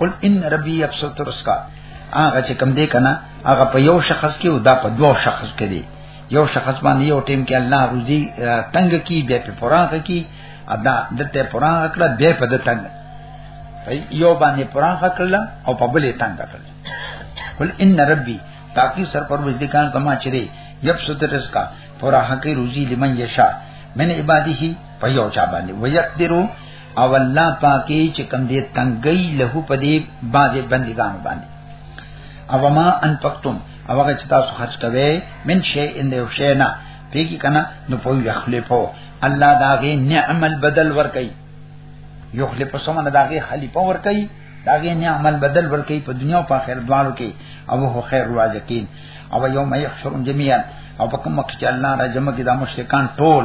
قل ان ربي يبسط الرزق هغه چې کم دی کنه هغه په یو شخص کې او دا په دوه شخص کې دی یو شخص باندې یو ټیم کې الله روزي تنگ کی بیا په فراغ کی ادا دته فراغ کړه بیا په دته تنگ یو باندې فراغ کړل او په بلې تنگ کړل قل ان ربي تاکي سر پر وځدکان کما چره يبسط الرزق فراغ کی روزي لمن یشا من عباده په یو چا باندې ويقدرو او الله پاکي چې کم دې تنګي له په دې باندې بندګان باندې او ما انفقتم او هغه چې تاسو خرج کوي من شي ان یو شي نه پیږي کنه نو په یخلفو الله داغه نعم البدل ور کوي یخلف سمنه داغه خلیفہ ور کوي داغه نعم البدل ور کوي په دنیا او په آخرت دوالو کې او هو خیر الواجقین او یوم یحشرون جميعا او په کوم وخت چې الله را جمع کې د مشرکان ټول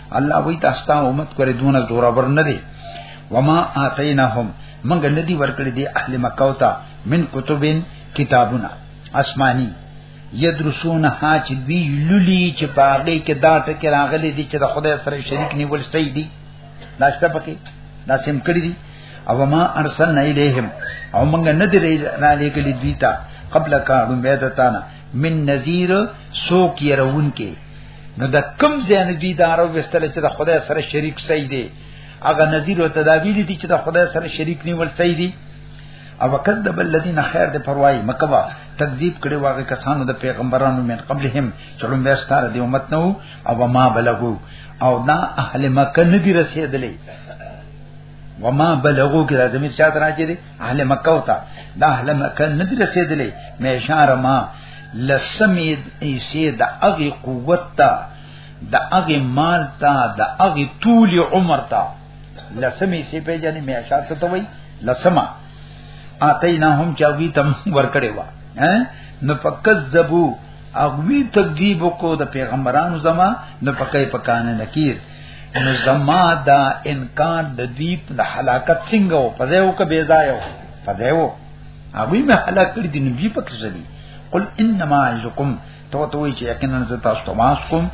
الله وی تاسو ته امت کړې دونه زور ور نه دی وما اتیناهم منګ ندی ورکړې دی اهل مکه او ته من کتبین کتابونه آسمانی یدرسون ها چې دی للی چې باغې کې دا ټکی راغلي دي چې د خدای سره شریک نیول سي دي دا شته پکې دا سم کړی دي او ما ارسلنا الیهم او موږ نه دی را لګلې دوی ته قبل کا هم بدتانا من نذیر سو کی رون کې نو د کم زین دی دارو وستل چې د خدای سره شریک سي دي هغه نذیر او تدابیر دي چې د خدای سره شریک نیول سي دي او کذب الذين خير د پروايي مکوا تکذیب کړي واغه کسانو د پیغمبرانو من قبلهم چلو مې ستاره دی امت نو او ما بلغو او نا اهل مکه ندی رسیدلې وما بلغو کې لازمي چا درا چې دي اهل مکه وتا دا اهل مکه نه دي رسیدلې مې اشاره ما لسمید ایسه د اغه قوت تا د اغه مال تا د اغه طول عمر تا لسمې ایسه په جنې مې اشاره ته وای لسما اتینا هم چاوی تم ورکړې وا نو فکذبو اغوی تکذیب کو د پیغمبرانو زما نو پکې پکانه نکیر نو زما دا انکار د دې په حلاکت څنګه او په ځای او کې بيزا یو په ځای وو هغه مې هلاک کړی دی نبی په کې ځدی قل انما اعذکم تو ته وی چې یقینا زه تاسو ته ماس کوم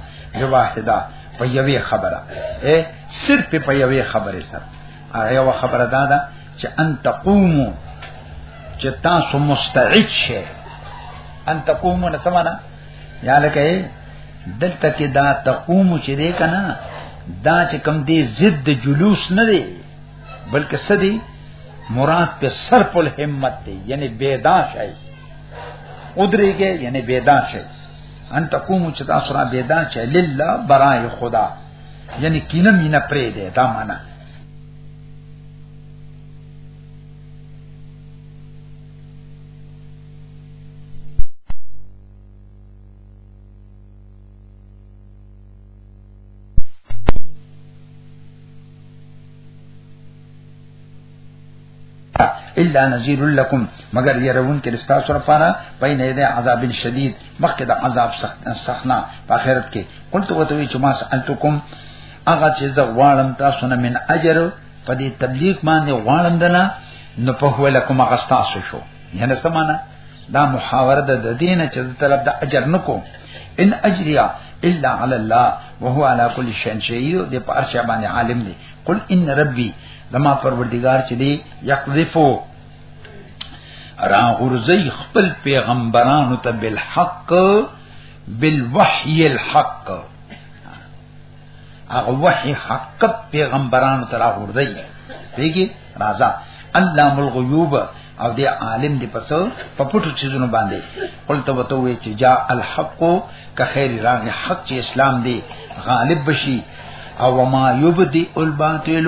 یو واحده په یوې خبره اے صرف په یوې خبره سره هغه یو خبره دا ده چې ان تقومو چې تاسو مستعد شئ ان تقومو نه سمانا یا لکه دلته کې دا تقوم چې دی کنه دا چې کم دی ضد جلوس نه دی بلکې سدي مراد په صرف الهمت دی یعنی بیدا شای ادریږي یعنی بیدا شای ان تقوم چې تاسو را بیدا شای لله برای خدا یعنی کینه مینه پرې دی دا معنا الا نذير لكم مگر يرون کې رستا سره پاره بین یده عذاب شدید مخکې د عذاب سخت سخنا په آخرت کې قلت وتوی چې ما سالتکم هغه چې زه غواړم تاسو نه من اجر په دې تبلیغ باندې غواړم دنا نو په هو لکم غستاسو شو یعنی سمانه دا محاوره ده د دینه چې د طلب د اجر نکو ان اجریا الا علی الله وهو علی کل شیء شهید د پارشا باندې عالم دی قل ان ربی لما پروردگار چې دی یقذفو را غرزی خپل پیغمبرانو ته بالحق بالوحی الحق هغه وحی حق پیغمبرانو ته را غرزی پیګي راځه علام الغیوب او دی عالم دی پس په پټو چیزونو باندې قلت وته وی چې جا الحق که خیر راغ حق چې اسلام دی غالب بشي او ما یبدی الباطل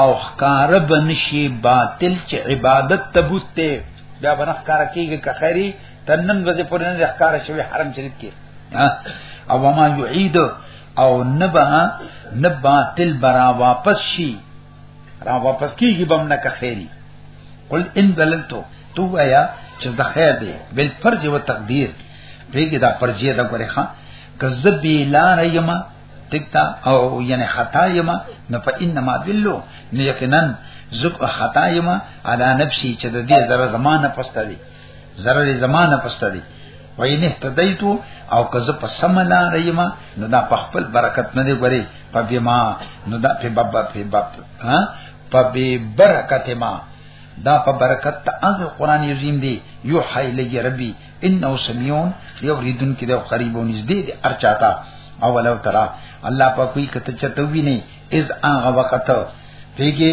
او خکار بنشي باطل چې عبادت تبوت ته بیا بنخ کار کیږي که خیری تنن وځي پرې نه ښکار شوی حرم شریف کې او ما یعید او نبا نبا تل برا واپس شي را واپس کیږي بم نه که خیری قل ان دلنتو تو ویا چې د خیر دی بل فرض او تقدیر پیګه دا پرجیه دا غره خان کذبی لا ریما تکتا او یعنی خطا یما نو په انما دلو نو یقینا زک خطا یما علی نفسی چې د دې زره زمانه پسته دی ضرر زمانه پسته دی وینه تدیتو او که زه په سم لار یم نو دا په خپل برکت نه دی غوري په بما نو دا په باب په باب ها په بی برکت ما دا په برکت ته هغه قران عظیم دی یو حیل ربی انه سمیون یو ریدن کې د قریبو نږدې دی ارچاتا او ولو ترا الله په کوئی کته چتوی نه از هغه وخت پیګه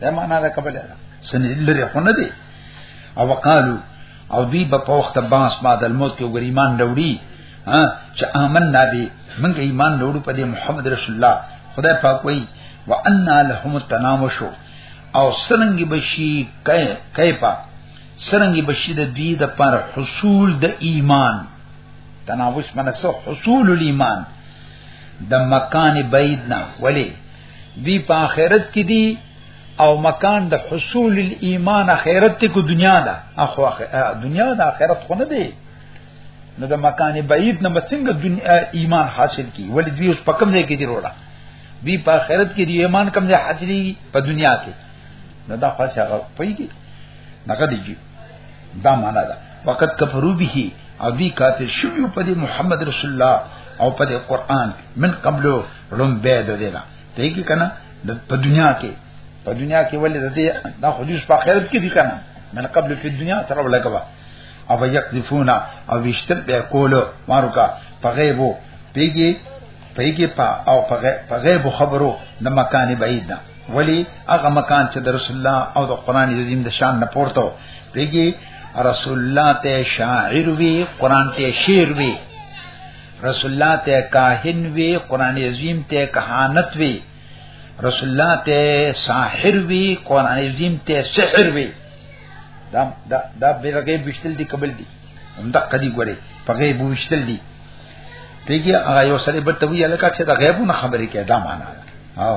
دا معنا ده قبل ده سنې لري خو نه دي او وقالو او دی په وخت باس بعد الموت کې وګر ایمان وروړي ها چې امن نبی موږ ایمان وروړو په دې محمد رسول الله خدای پاک وایي وان لهم التنامشو او سرنګي بشي کای کایپا سرنګي بشي د دوی د پر حصول د ایمان تناوش منسو حصول الایمان د مکان بعید نه ولی دی په آخرت کې دی او مکان د حصول الايمان آخرت ته کو دنیا ده اخو دنیا ده آخرت خو نه دی نو د مکان بعید نه مسنګ دنیا ایمان حاصل کی ولې دوی اوس په کوم ځای کې دی وروړه دوی په آخرت کې دی ایمان کوم ځای حاصلې په دنیا کې نو دا خاصه غو پېږي نګه دیږي دا معنا ده وقت کفرو به او دی کافر شو په دې محمد رسول الله او په دې قران من قبل رم به ده دینا ته کی کنه په دنیا کې په دنیا کې ولې ده دا حدیث په آخرت کې دي کنه من قبل په دنیا تر ولګوا او یقذفونا او وشتل به کولو ماروکا په غیبو پیږي پیګه پا او په غیب خبرو د مکان بعید نه ولی هغه مکان چې د رسول الله او د قران عظیم د شان نه پورته پیګه رسول الله ته شاعر وی قران ته شعر وی رسول الله ته کاهن وی قران عظیم ته کهانت وی رسول الله ته ساحر وی قران عظیم ته سحر وی دا دا دا بیرغه بشتل دی قبل دی هم دقه دی ګوره په غیب وشتل دي پیږي هغه یو سره به ته وی الکه چې دا غیبونه خبرې کې دا معنا او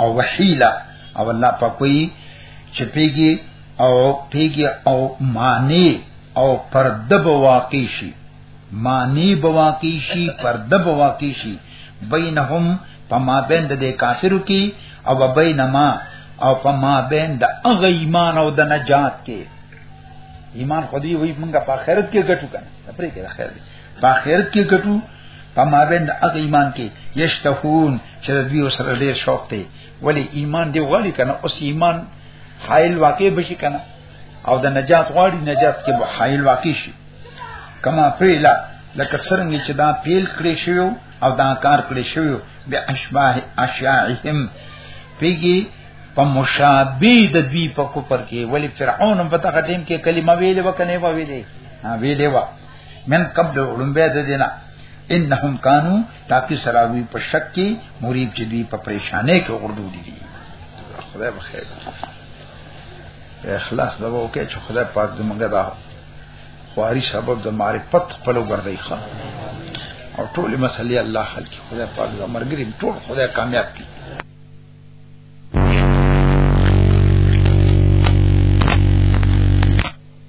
او وحیلا او الله په کوئی چې پیږي او پیږي او معنی او پردب واقع شي معنی بواقع شي پردب واقع شي بینهم پما بین د کافرو کې او بینما او پما بین د اغه ایمان او د نجات کې ایمان خو دی وی مونږه په آخرت کې ګټو کنه پرې کې خیر دی په آخرت کې ګټو په مابین هغه ایمان کې یشتهون چې د دوی سره ډېر شوق دی ولی ایمان دی غواړي کنه اوس ایمان حایل واقع بشي کنه او د نجات غواړي نجات کې به حایل واقع شي کما فعلا لکه څنګه چې دا پیل کړی شو او دا کار کړی شو به اشباه اشیاعهم پیږي په مشابه د دوی په کوپر کې ولی فرعون په تقدیم کې کلمه ویلې وکنه ویلې ویلې وا من قبل علمبه د دینا انهم کانو تاکي سراوی په شک کې مریب چې دوی په پریشانې کې غردو دي خدای بخیر اخلاص دا وو کې چې خدای پاک دې مونږه دا خواري سبب د معرفت په لور ګرځي ښه او ټول مسلې الله حل کی خدای پاک دا مرګري ټول خدای کامیاب کی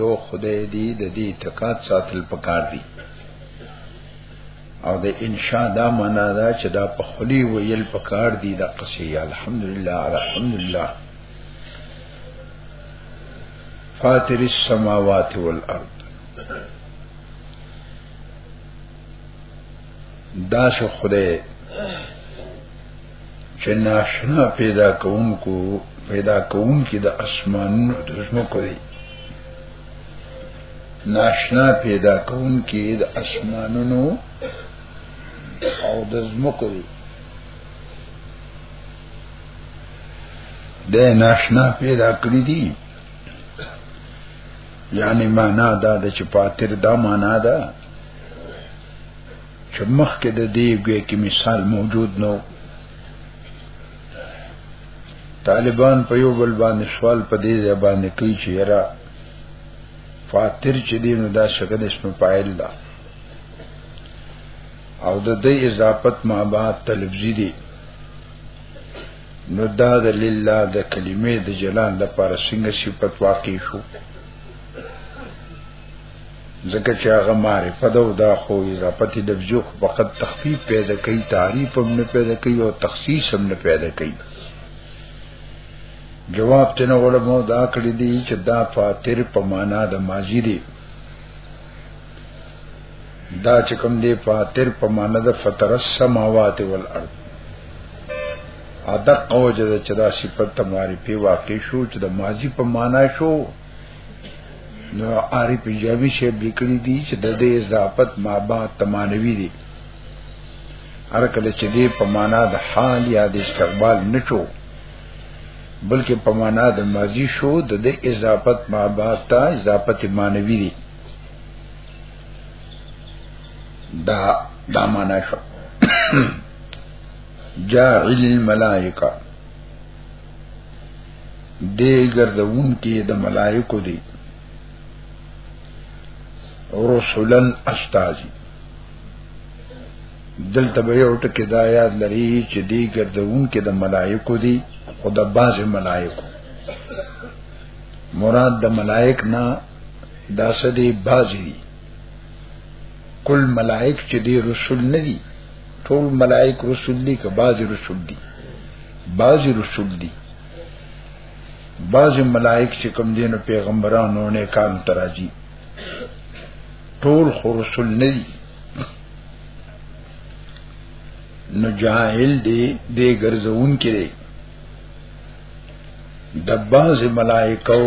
یو خدای دی د دې اعتقاد ساتل پکار دی او د انشاء دا معنا دا چې دا په خلی ویل پکار دی د قصې الحمدلله الحمدلله فاطر السماوات والارض دا شو خدای چې ناشنا پیدا کوونکو پیدا کوونکي د اسمانونو د زمکو دی ناشنا پیدا کوونکي د اسمانونو او د زمکو دی د ناشنا پیدا کړی دي یعنی معنا دا د چې پاتر دا معنا ده چې مخکې د دې ګوې کې مثال موجود نو طالبان په یو بل باندې سوال په دې ځای باندې کوي چې یرا فاتر چې دی نو دا شګه د اسم فاعل ده او د دې اضافت ما بعد تلفظي دي نو دا د لله د کلمې د جلال د پاره څنګه صفت واقع شو ځکه چې هغه معرفت او دا خو اضافت د بجو فقط تخفیف پیدا کوي تعریف هم نه پیدا کوي او تخصیص هم نه پیدا کوي جواب تنه علماء دا کړی دی چې دا فاتر په معنا د ماضی دی دا چې کوم دی فاتر په معنا د فطر السماوات والارض ادا قوجه چې دا صفت ته معرفي واقع شو چې د ماضی په معنا شو نو عارف جامی شه لیکلی دی چې د دې اضافت ما با تمانوي دي هر کله چې دې په معنا د حال یا د استقبال نشو بلکې په معنا د ماضی شو د دې اضافت ما با تا اضافت مانوي دي دا دا معنا شو جاعل الملائکه دې ګرځون کې د ملائکو دی رسولن استاذي دلته به یو ټکی دا یاد لري چې دې ګرځون کې د ملائکو دی خدا باز ملائکو مراد د ملائک نه دا سدي بازي دي کل ملائک چې دي رسول نه دي ټول ملائک رسول دي که بازي رسول دي بازي رسول دي بازي ملائک چې کوم دینو پیغمبرانو نه کان تراجي ټول خو رسول نه دي نو جاهل دی دی ګرځون کړي د باز ملائکو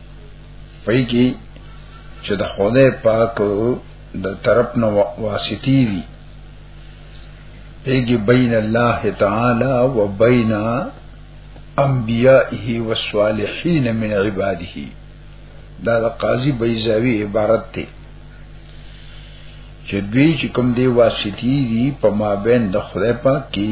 پای کې چې د خدای پاک د طرف نو واسطي دي پیږي بین الله تعالی و بین انبیائه و صالحین من عباده دا د قاضی بیزاوی عبارت ته چې دوی چې کوم دی واسطي دي په مابین د خدای پاک کې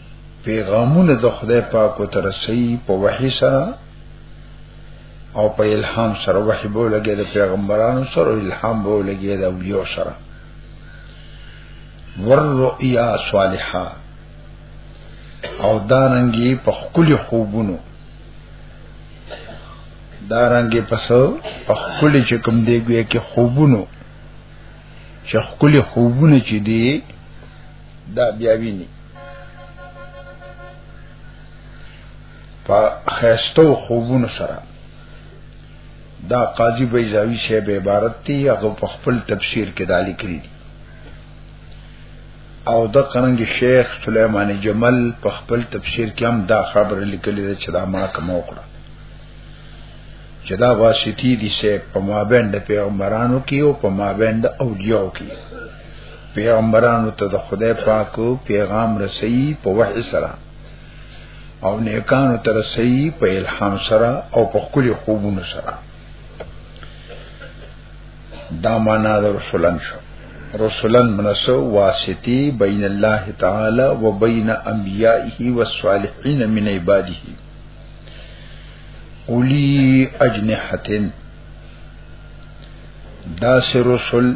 پیغامونه د خدای پاک او ترسي په وحي سره او په الهام سره وحي بو لګي د پیغمبرانو سره الهام بو لګي د اولیو سره ورؤیا صالحا او دارنګي په خپل خوبونو دارنګي په سو په خپل چې کوم دی ګویا کې خوبونو چې خپل خوبونه چې دی دا بیا ویني په خيستو خوبونو سره دا قاضي بیزاوی شه به عبارت دی هغه په خپل تفسیر کې دالی کړی دی او د قرنګ شیخ سليمان جمل په خپل تفسیر کې هم دا خبره لیکلې ده چې دا ما کوم وکړه چې دا واسطي دي سه په مابین د پیغمبرانو کې او په مابین د اولیاء کې پیغمبرانو ته د خدای پاک پیغام رسي په وحي سره او نیکانو ته رسي په الهام سره او په خپل خوبونو سره دا معنا د رسولان شو رسولان منسو واسطي بین الله تعالی و بین انبیائه و الصالحین من عباده اولی اجنحتن دا سر رسول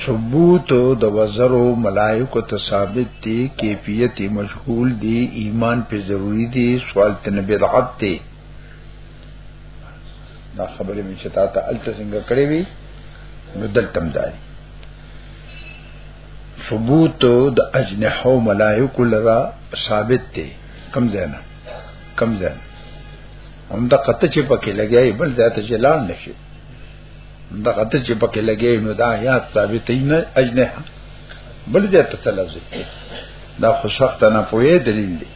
ثبوت د وزرو ملائکه ته ثابت دي کیفیت مجهول دي ایمان په ضروری دي سوال تن بدعت دي دا خبره مې چې تا ته الته څنګه کړې وي نو دلتم داري ثبوت د اجنحو ملائکه لرا ثابت دي کم زینا کم زینا هم دا قطه چې پکې لګیای بل ذات جلال نشي دا کته چې پکې لګې نو دا یا ثابت نه اجنه بل دې ته لفظ دا خو سخت نه پوهې دلیل دی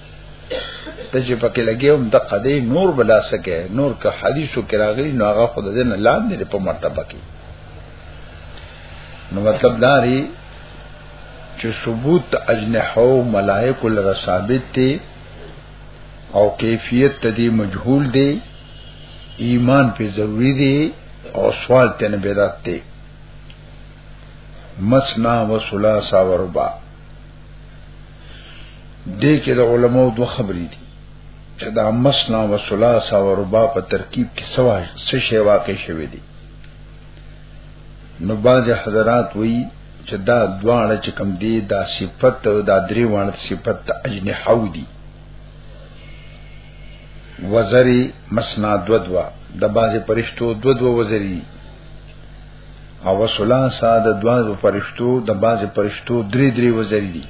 ته چې پکې لګې هم د قدې نور بلا سکے نور که حدیثو کې راغلی نو هغه خود دې نه لاندې په مرتبه کې نو مطلب دا ری چې ثبوت اجنحو ملائک لرا ثابت دی او کیفیت ته دی مجهول دی ایمان په ضروری دی او سوال ته نه بدعت دی مسنا و ثلاثه و ربع دې کې د علماو دوه خبرې دي چې دا مسنا و ثلاثه و ربع په ترکیب کې سوا څه شی واقع شوی دی نو باز حضرات وی چې دا دواړه چې کم دی دا صفت او دا درې وانه صفت اجنحه ودی وزری مسنا دو دوا د باز پرشتو دو دو وزری او وسلا ساد دوا دو پرشتو د باز پرشتو درې درې وزری دی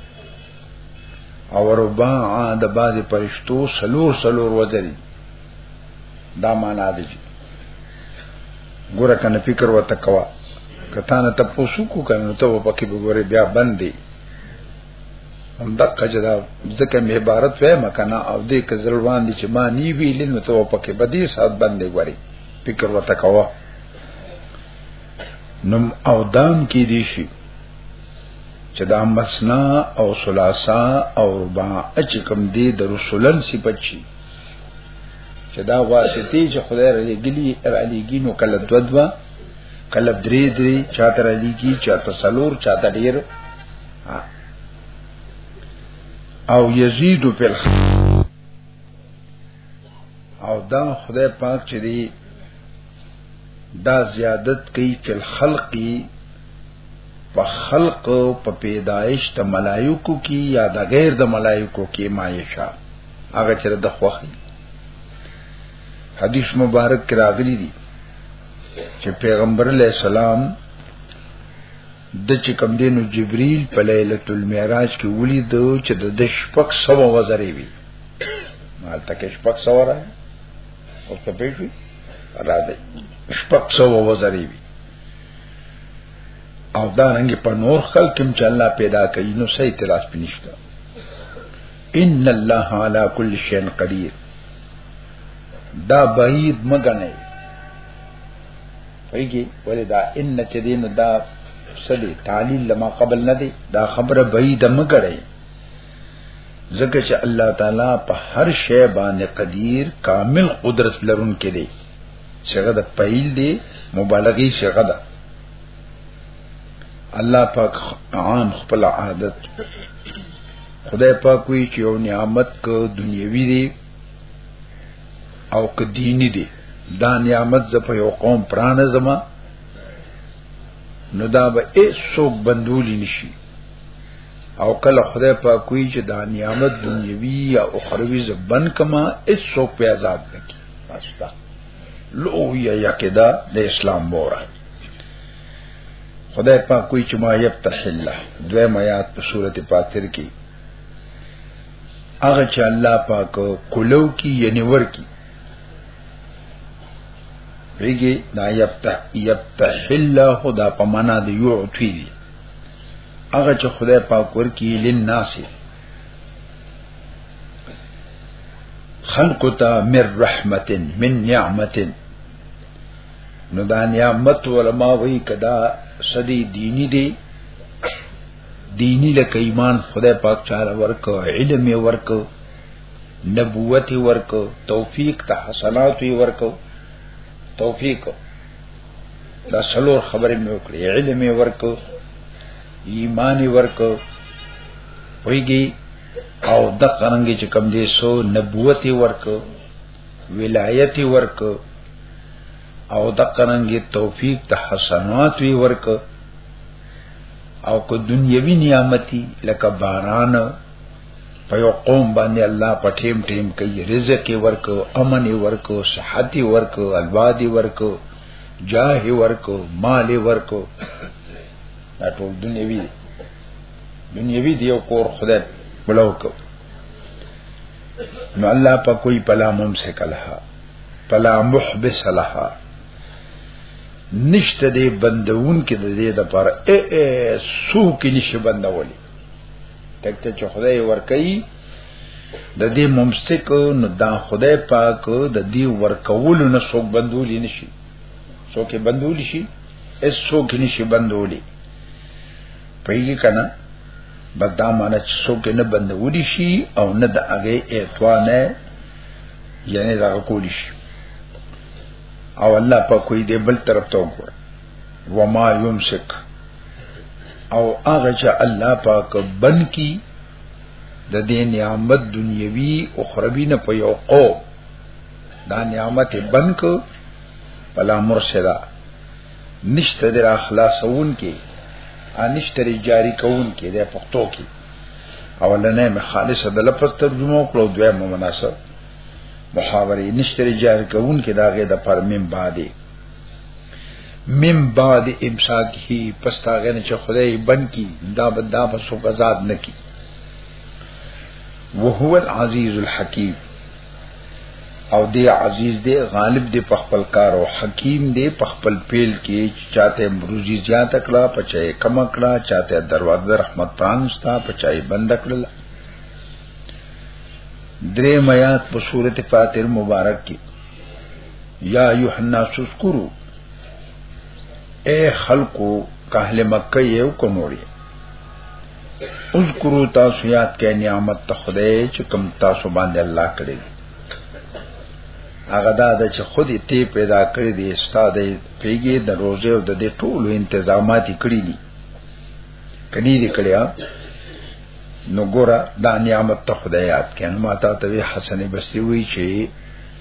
او ربا د باز پرشتو سلور سلور وزری دا معنا دی ګوره کنه فکر وته کوا کته نه تاسو کو کنه ته په کې ګوره بیا باندې هم د قجدا ځکه مې عبارت وې مکنه او دې کزلوان دي چې ما نی ویل نو ته په کې بدی سات باندې ګوري فکر وته کوا نم او دام کې دي شي چې دا مسنا او ثلاثه او رباع چې کوم دي د رسولن صفت شي چې دا واسطي چې خدای را لګلی را لګی نو کله دو دوا کله درې درې چاته را لګی چاته سلور چاته ډیر او یزيد په او دا خدای پاک چې دی دا زیادت کوي فل خلقی په خلق په پیدایش د ملائکو کې یا د غیر د ملائکو کې ما یشا هغه چې د خوخي حدیث مبارک کې راغلي دي چې پیغمبر علی السلام د چې کم دینو جبرئیل په ليله المعراج کې ولید چې د شپږ سو وزرې وي مال تک شپږ سو راځي او ته به شي را دي شپږ سو وزري وي او دا رنګ په نور خلق کې چې الله پیدا کوي نو صحیح تلاش پنيشته ان الله على كل شيء قدير دا بعید مګنه ویږي ولې دا ان چې دین دا سدي تعلیل لما قبل نه دی دا خبره بعید مګړی ځکه چې الله تعالی په هر شی باندې قدیر کامل قدرت لرونکي دی شغه د پیل دی مبالغه شغه ده الله پاک عام خپل عادت خدای پاک وی چې یو نعمت کو دنیوي دی او که دینی دی دا نعمت ز په یو قوم پرانه زما نو دا به ایسو بندولی نشي او کله خدای په کوی چې دا نعمت دنیوي یا اخروی زبن کما اس سو په عذاب نکی واسطه لو یا یقدا د اسلام بوره خدای پاک کوئی چې ما یفتح الله دوی میات په صورت پاتر کې هغه چې الله پاک کولو کې یعنی ور کې ویږي دا یفتح یفتح الله خدا په معنا دی یو عطوی دی هغه چې خدای پاک ورکی لناس خلق تا من رحمت من نعمت نو دا نعمت علماء وی کدا صدی دینی دی دینی لکه ایمان خدای پاک چاره ورکو علم ورکو نبوت ورکو توفیق ته حسنات ورکو توفیق دا څلور خبرې مې وکړې علم یې ورکو ایمان یې ورکو ویږي او د قرنګ چې کم دي سو نبوت یې ورکو ولایت یې ورکو او د قرنګ توفیق ته حسنات یې ورکو او کو دنیوي نعمتي لکه باران په یو قوم باندې الله په ټیم ټیم کوي رزق ورکو امن ورکو صحت ورکو الواد ورکو جاه ورکو مال ورکو دا ټول دنیوي دنیوي دی او کور خدای بلو کو نو الله په کوئی پلا ممسک لها پلا محبس لها نشته دې بندون کې د دې د پر اے اے سو کې نشه بندولې تکته چې خدای ورکي د دې ممسک نو دا خدای پاک د دې ورکول نه څوک بندول نشي څوک بندول شي اس څوک نشي بندول پیږي کنه بدا معنی چې څوک نه بندول شي او نه د هغه اعتوانه یعنی دا کولی شي او الله په کوئی دی بل طرف ته وګوره وما يمسك او هغه چې الله پاک بن کی د دې نعمت دنیوي او خربي نه په یو قو دا نعمت بن کو بلا مرشدا نشته در اخلاصون کې انشته جاری کون کې د پښتو کې اولنې مې خالص د لفظ ترجمه کړو دوه مناسب محاورې نشته جاری کون کې داګه د پرمن باندې من بعد امساکه پس تا غنه چې خدای بن کی دا بدا پس او غزاد نکی وهو العزیز الحکیم او دی عزیز دی غالب دی په خپل کار او حکیم دی په خپل پیل کې چاته مروزی زیات کړه پچای کم کړه چاته دروازه رحمت پرانستا پچای بند کړل درې میات په سورته فاتر مبارک کې یا ایوه الناس اذکرو اے خلقو کاهل مکه یو کوموړي اذکرو تاسو یاد کړئ نعمت ته خدای چې کوم تاسو باندې الله کړی هغه دا د چې خودي تی پیدا کړی دی استاد پیګي د روزه او د دې ټولو تنظیمات کړی دي کړي دي کړی نو ګوره دا نعمت ته خدای یاد کړي نو ماته ته حسن بصری وی چې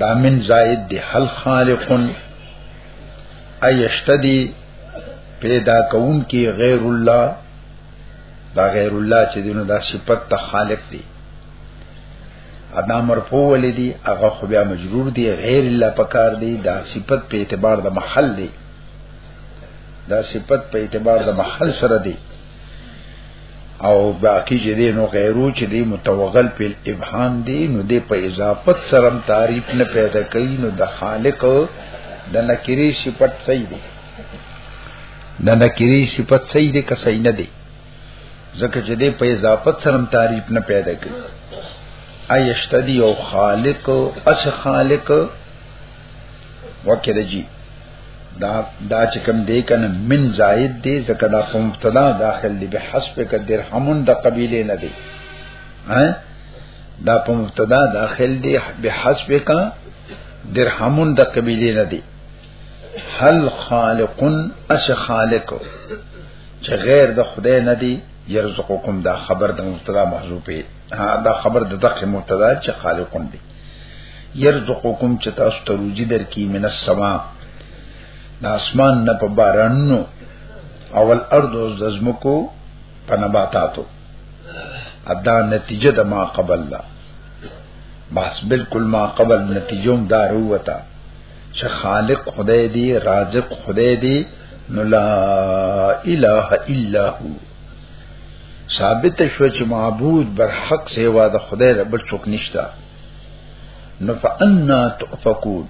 دا من زائد دی هل خالقن ایشتدی پیدا کون کی غیر الله دا غیر الله چې دینو دا صفت ته خالق دی ادا مرفوع ولدی هغه خو بیا مجرور دی غیر الله پکار دی دا صفت په اعتبار د محل دی دا صفت په اعتبار د محل سره دی او باقی چې دی نو غیرو چې دی متوغل په ابهام دی نو دی په اضافت سره تعریف نه پیدا کوي نو د خالق د نکری صفت صحیح دی د نکری صفت صحیح دی که صحیح نه دی ځکه چې دی په اضافت سره تعریف نه پیدا کوي ایشتدی او خالق اس خالق وکړه جی دا دا چې کوم دی کنه من زائد دی زکه دا په مبتدا داخل دی به حسب ک درهمون د قبیله نه دی ها دا په مبتدا داخل دی به حسب ک درهمون د قبیله نه دی هل خالقن اش خالق چې غیر د خدای نه دی يرزقكم دا خبر د مبتدا محذوفه دا خبر د دقه مبتدا چې خالقون دی يرزقكم چې تاسو ته روزي درکې من السما د اسمان نه په بارانونو اول ارض او زمکو په نباتاتو ادا نتیجه د ما قبل لا بس بالکل ما قبل نتیجوم دار وتا چې خالق خدای دی رازق خدای دی نو لا اله الا هو ثابت شو چې معبود بر حق سیوا د خدای رب څوک نشتا نو فانا تؤفكون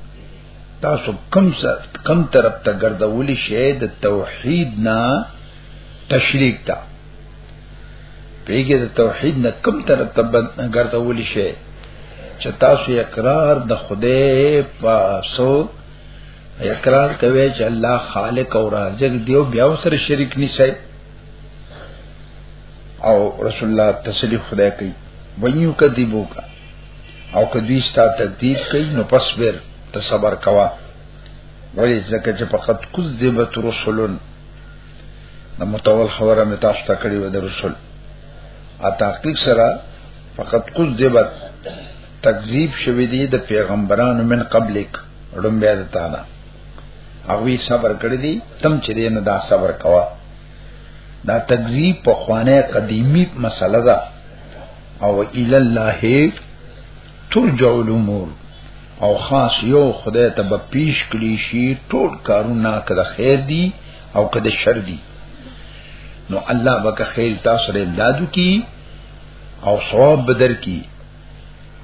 تاسو کم سر کم طرف ته ګرځول شي د توحید نه تشریک تا پیګه د توحید نه کم طرف ته ګرځول شي چې تاسو اقرار د خدای په سو اقرار کوي چې الله خالق او رازق دی او بیا سره شریک نشي او رسول الله تسلیف خدای کوي وینو کذبو کا او کدی ستا تکذیب کوي نو پس بیر ته صبر کوا ولی ځکه چې فقط کذبت رسولن د متول خبره مې تاسو ته کړې و د رسول ا تحقیق سره فقط کذبت تکذیب شوی دی د پیغمبرانو من قبلک رمبه د تعالی هغه صبر کړی دی تم چې دینه دا صبر کوا دا تکذیب په خوانه قدیمی مسله ده او الی الله ترجع الامور او خاص یو خدای ته به پیش کړی شي ټول کارونه کړه خیر دی او کړه شر دی نو الله بک خیر تاسو له امدادو کی او ثواب بدر کی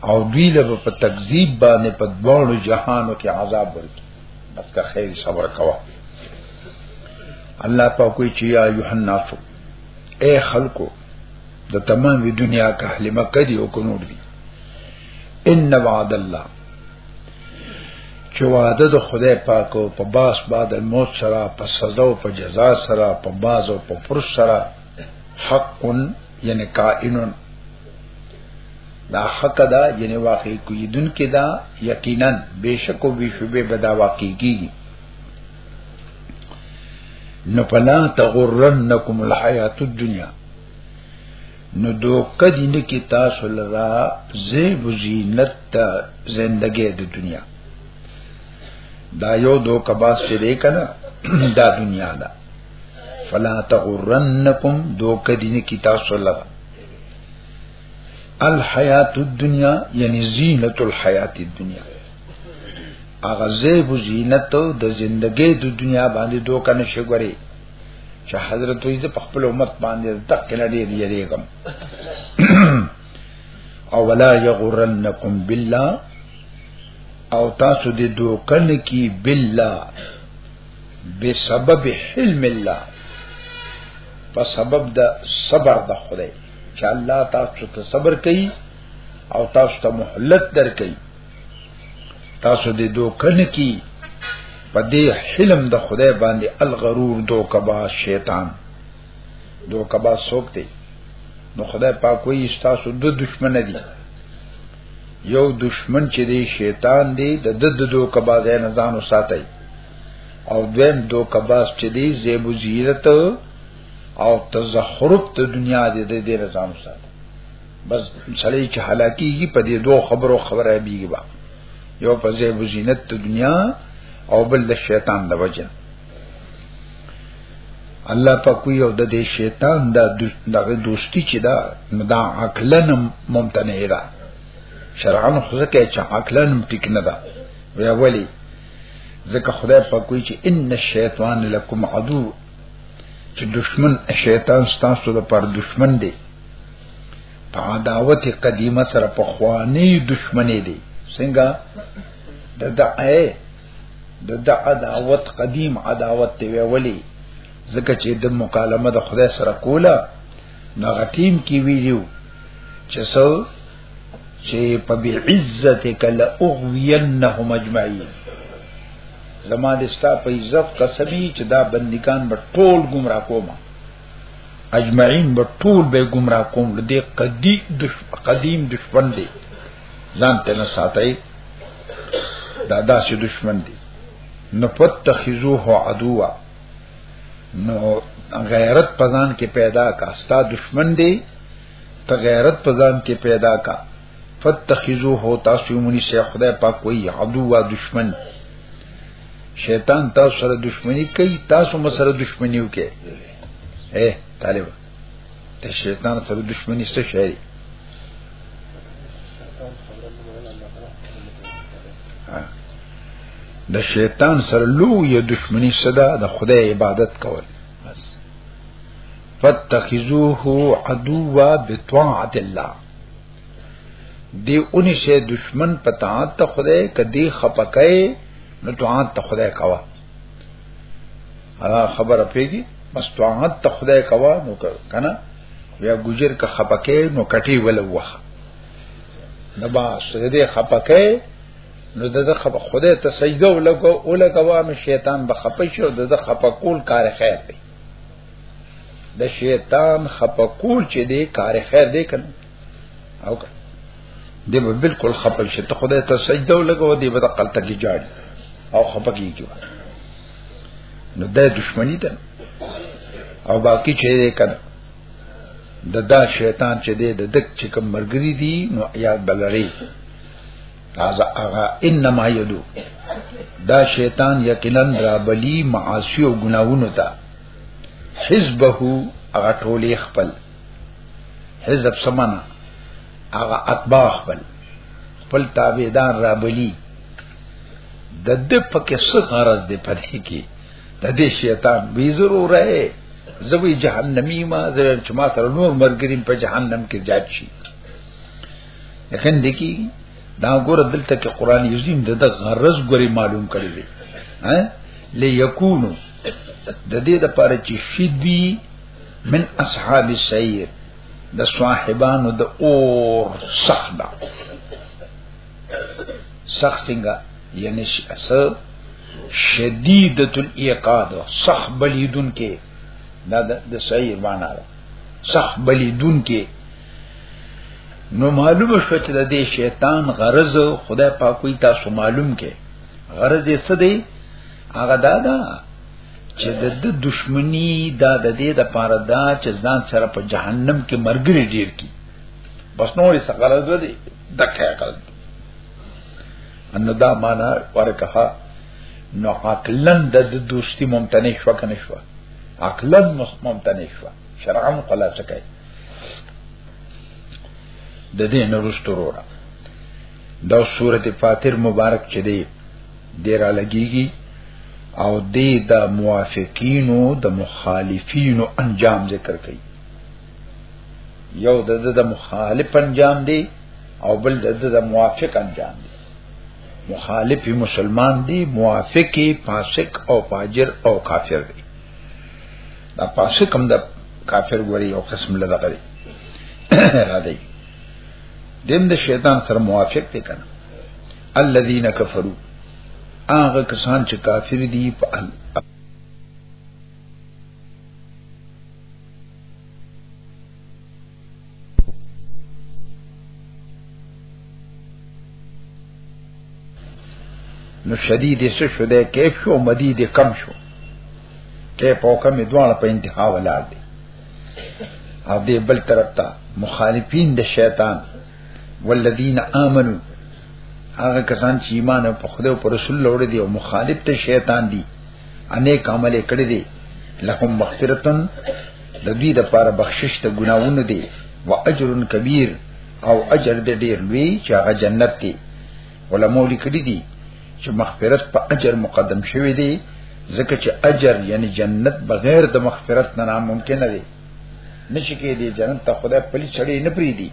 او دوی له په تکذیب باندې په دوه جهانو کې عذاب ورکړي بس کا خیر صبر کوا الله په کوئی چې یا یوحنا فو اے خلکو د تمام دنیا کا اهل مکه دی او کنور دی ان وعد الله چې وعده د خدای پاک او په باس بعد الموت سره په سزا او په جزا سره په باز او په فرص سره حق یعنی کائنون دا حق دا یعنی واقع کویدن کې دا یقینا بشک او بشبه بدا واقع کیږي نو پلا تغرنکم الحیات الدنیا نو دو کدی نکی تاسو لرا زیب زینت تا زندگی د دنیا دا یو دو کباس چرے کنا دا دنیا دا فلا تغرنکم دوک دین کی تاسو لرا الحیات الدنیا یعنی زینت الحیات الدنیا اغه زیب زینت د زندګی د دنیا باندې دوک نه شګوري چې حضرت عیز په خپل امت باندې تک نه دی یریګم او ولا یغرنکم بالله او تاسو دې دوکن کی بالله بسبب حلم الله په سبب د صبر د خدای چې الله تاسو ته صبر کوي او تاسو ته مهلت درکړي تاسو دې دوکن کی په دې حلم د خدای باندې الغرور دوکبا شیطان دوکبا سوک دی نو خدای پاک وایي تاسو د دشمن دي یو دشمن چې دی شیطان دی د د د دو کبازه نه ځان وساتي او دویم دو کباز چې دی زیب زیرت او تزخرف ته دنیا دې دې دې ځان وساتي بس سړی چې هلاکیږي په دې دوه خبرو خبره بیږي با یو په زیب زینت دنیا او بل د شیطان د وجه الله په کوی او د دې شیطان د دغه دوستی چې دا دا عقلن ممتنع ده شرعاً خو ځکه چې عقلن ټیک نه ده وی اولی ځکه خدای په کوی چې ان الشیطان لکم عدو چې دشمن شیطان ستاسو د پر دشمن دی په عداوت قدیمه سره په خوانی دشمنی دی څنګه د دعای د د عداوت قدیم عداوت دی ویلی ځکه چې د مکالمه د خدای سره کوله نو غټیم کی ویلو چې سو چې په بی عزت کله اغوینهم اجمعین زما د ستا په عزت قسمی چې دا بندگان به ټول گمراه کومه اجمعین به ټول به گمراه کوم دې قدی دش قدیم دشمن دی ځان ته نه ساتي دا داسې دشمن دی نو پتخذوه عدوا نو غیرت پزان کې پیدا کا ستا دشمن دی ته غیرت پزان کې پیدا کا فتخذوه تاسو مونږ شه خدای پاک وی عدوا دشمن شیطان تاسو سره دشمنی کوي تاسو مسره دشمنیو کې اے طالب د شیطان سره دښمنی څه شي د شیطان سره لوی دښمنی صدا د خدای عبادت کول بس فتخذوه عدوا بطاعت الله دی اونې شه دشمن پتا ته خدای کدی خپکای نو طاعت ته خدای کوا ا خبره پیږي بس توانت ته خدای کوا نو کنه بیا ګجر کا خپکه نو کټي ول وخ نه با سجده خپکه نو دغه خپ خدای ته سجده ولګو ولګوا نو شیطان به خپش او دغه خپکول کار خیر دی د شیطان خپکول چې دی کار خیر دی کنه او دې به بالکل خپل شي ته خدای ته سجده ولګو دې به عقل ته جاړي او خپګي کیو نو د دشمنی ده او باقی چې دې کنه د دا شیطان چې دې د دک چې کوم مرګري دي نو یاد بلري راځه هغه انما یدو دا شیطان یقینا را بلی معاصی او گناہونو تا حزبه هغه ټوله خپل حزب سمنا هغه اتباع خپل خپل تابعدار را بلی د دې پکې څه غرض دی پدې کې د دې شیطان وی ضرور ہے زوی جهنمی ما زوی چې ما سره نور مرګریم په جهنم کې جات شي لکن دکی دا ګور دلته کې قران یزیم د دغه غرض ګوري معلوم کړی دی ها ليكونو د دې لپاره چې شدي من اصحاب السیر د صاحبانو د اور سخدا سخت څنګه یعنی اثر شدیدت الايقاد سخ بلیدون کې دا د صحیح معنا ده سخ بلیدون کې نو معلومه شو چې د دې شیطان غرض خدای پاکوي تاسو معلوم کې غرض یې څه دی هغه دا ده چې د د دشمنی دا د دې د پاره دا چې ځان سره په جهنم کې مرګري ډیر کی بس نو یې څنګه راځي دې دکې کړ ان دا معنا ورکه نو عقلا د دوستی ممتنع شو کنه شو عقلا ممتنع شو شرعا خلاص کوي د دې نورستورو دا سورته فاتر مبارک چې دی دې را لګيږي او دې د موافقینو د مخالفینو انجام ذکر کوي یو د د مخالف انجام دی او بل د د موافق انجام دی مخالف مسلمان دی موافق فاسق او فاجر او کافر دی دا فاسق هم د کافر ګوري او قسم لږه کوي را دی دیم د شیطان سره موافق دی کنه الذين كفروا هغه کسان چې کافر دي په نو شدید څه شو ده کیف شو مدید کم شو کیف او کم دواړه په انتها ولاړ دي او دې بل طرف ته مخالفین د شیطان والذین آمنو هغه کسان چې ایمان په خدای او پر رسول لوړ دي او مخالف ته شیطان دي انیک عمل کړی دي لهم مغفرتن د دوی د پاره بخشش ته ګناونه دي و اجر کبیر او اجر دې ډیر لوی چې هغه جنت دی علماء لیکلي دي چې مغفرت په اجر مقدم شوی دی ځکه چې اجر یعنی جنت بغیر د مغفرت نه ناممکن دی نشي کې دي جنت ته خدای پلی چړې نه پری دي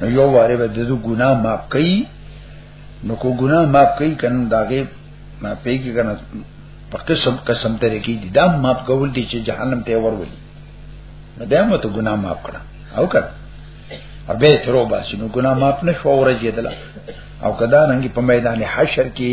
نو یو واره به د ګناه معاف کړي نو کو ګناه معاف کړي کنه داګه ما پیګی کنه په قسم قسم طریقې دي دا معاف کول دي چې جهنم ته ورولي نو دا مو ته ګناه معاف کړه او کړه ابه تروبه شنو ګناه معاف نه شو ورجېدل او کدا ننګي په میدان حشر کې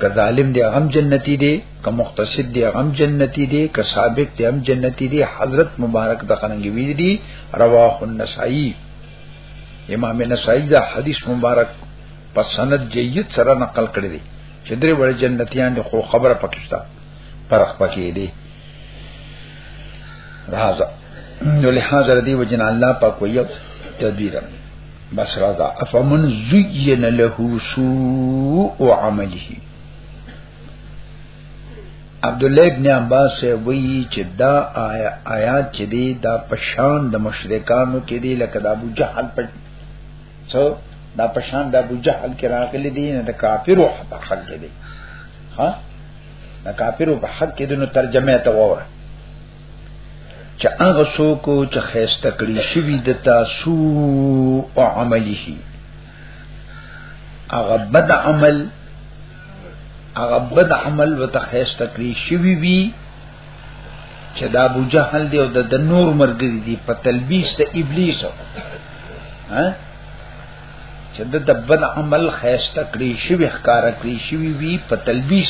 که ظالم دی هم جنتی دی که مختصد دی هم جنتی دی که سابق دی هم جنتی دی حضرت مبارک د قرنګ وی دی رواه النسائی امام نسائی دا حدیث مبارک په سند جید سره نقل کړی دی چې درې وړ جنتیان دی خو خبره پکښتا پرخ پکې دی راځه نو له حاضر دی وجنا الله پاک ویو تدبیرم بس راځه افمن زین له سوء عمله عبد الله ابن عباس وی چې دا آیا آیات چې دی دا پشان د مشرکانو کې دی لکه د ابو جهل په څو دا پشان د ابو جهل کې راغلي دي نه د کافرو په حق کې دي ها د کافرو په حق کې د ترجمه ته وره چې هغه څوک چې خیسته کړی شوی د تاسو او عمله هغه بد عمل هغه بد عمل وته خیسته کړی شوی وی چې دا ابو جهل دی او د نور مرګ دی په تلبیس ته ابلیس ها چې د دبن عمل خیسته کړی شي وښکار کړی شي وی په تلبیس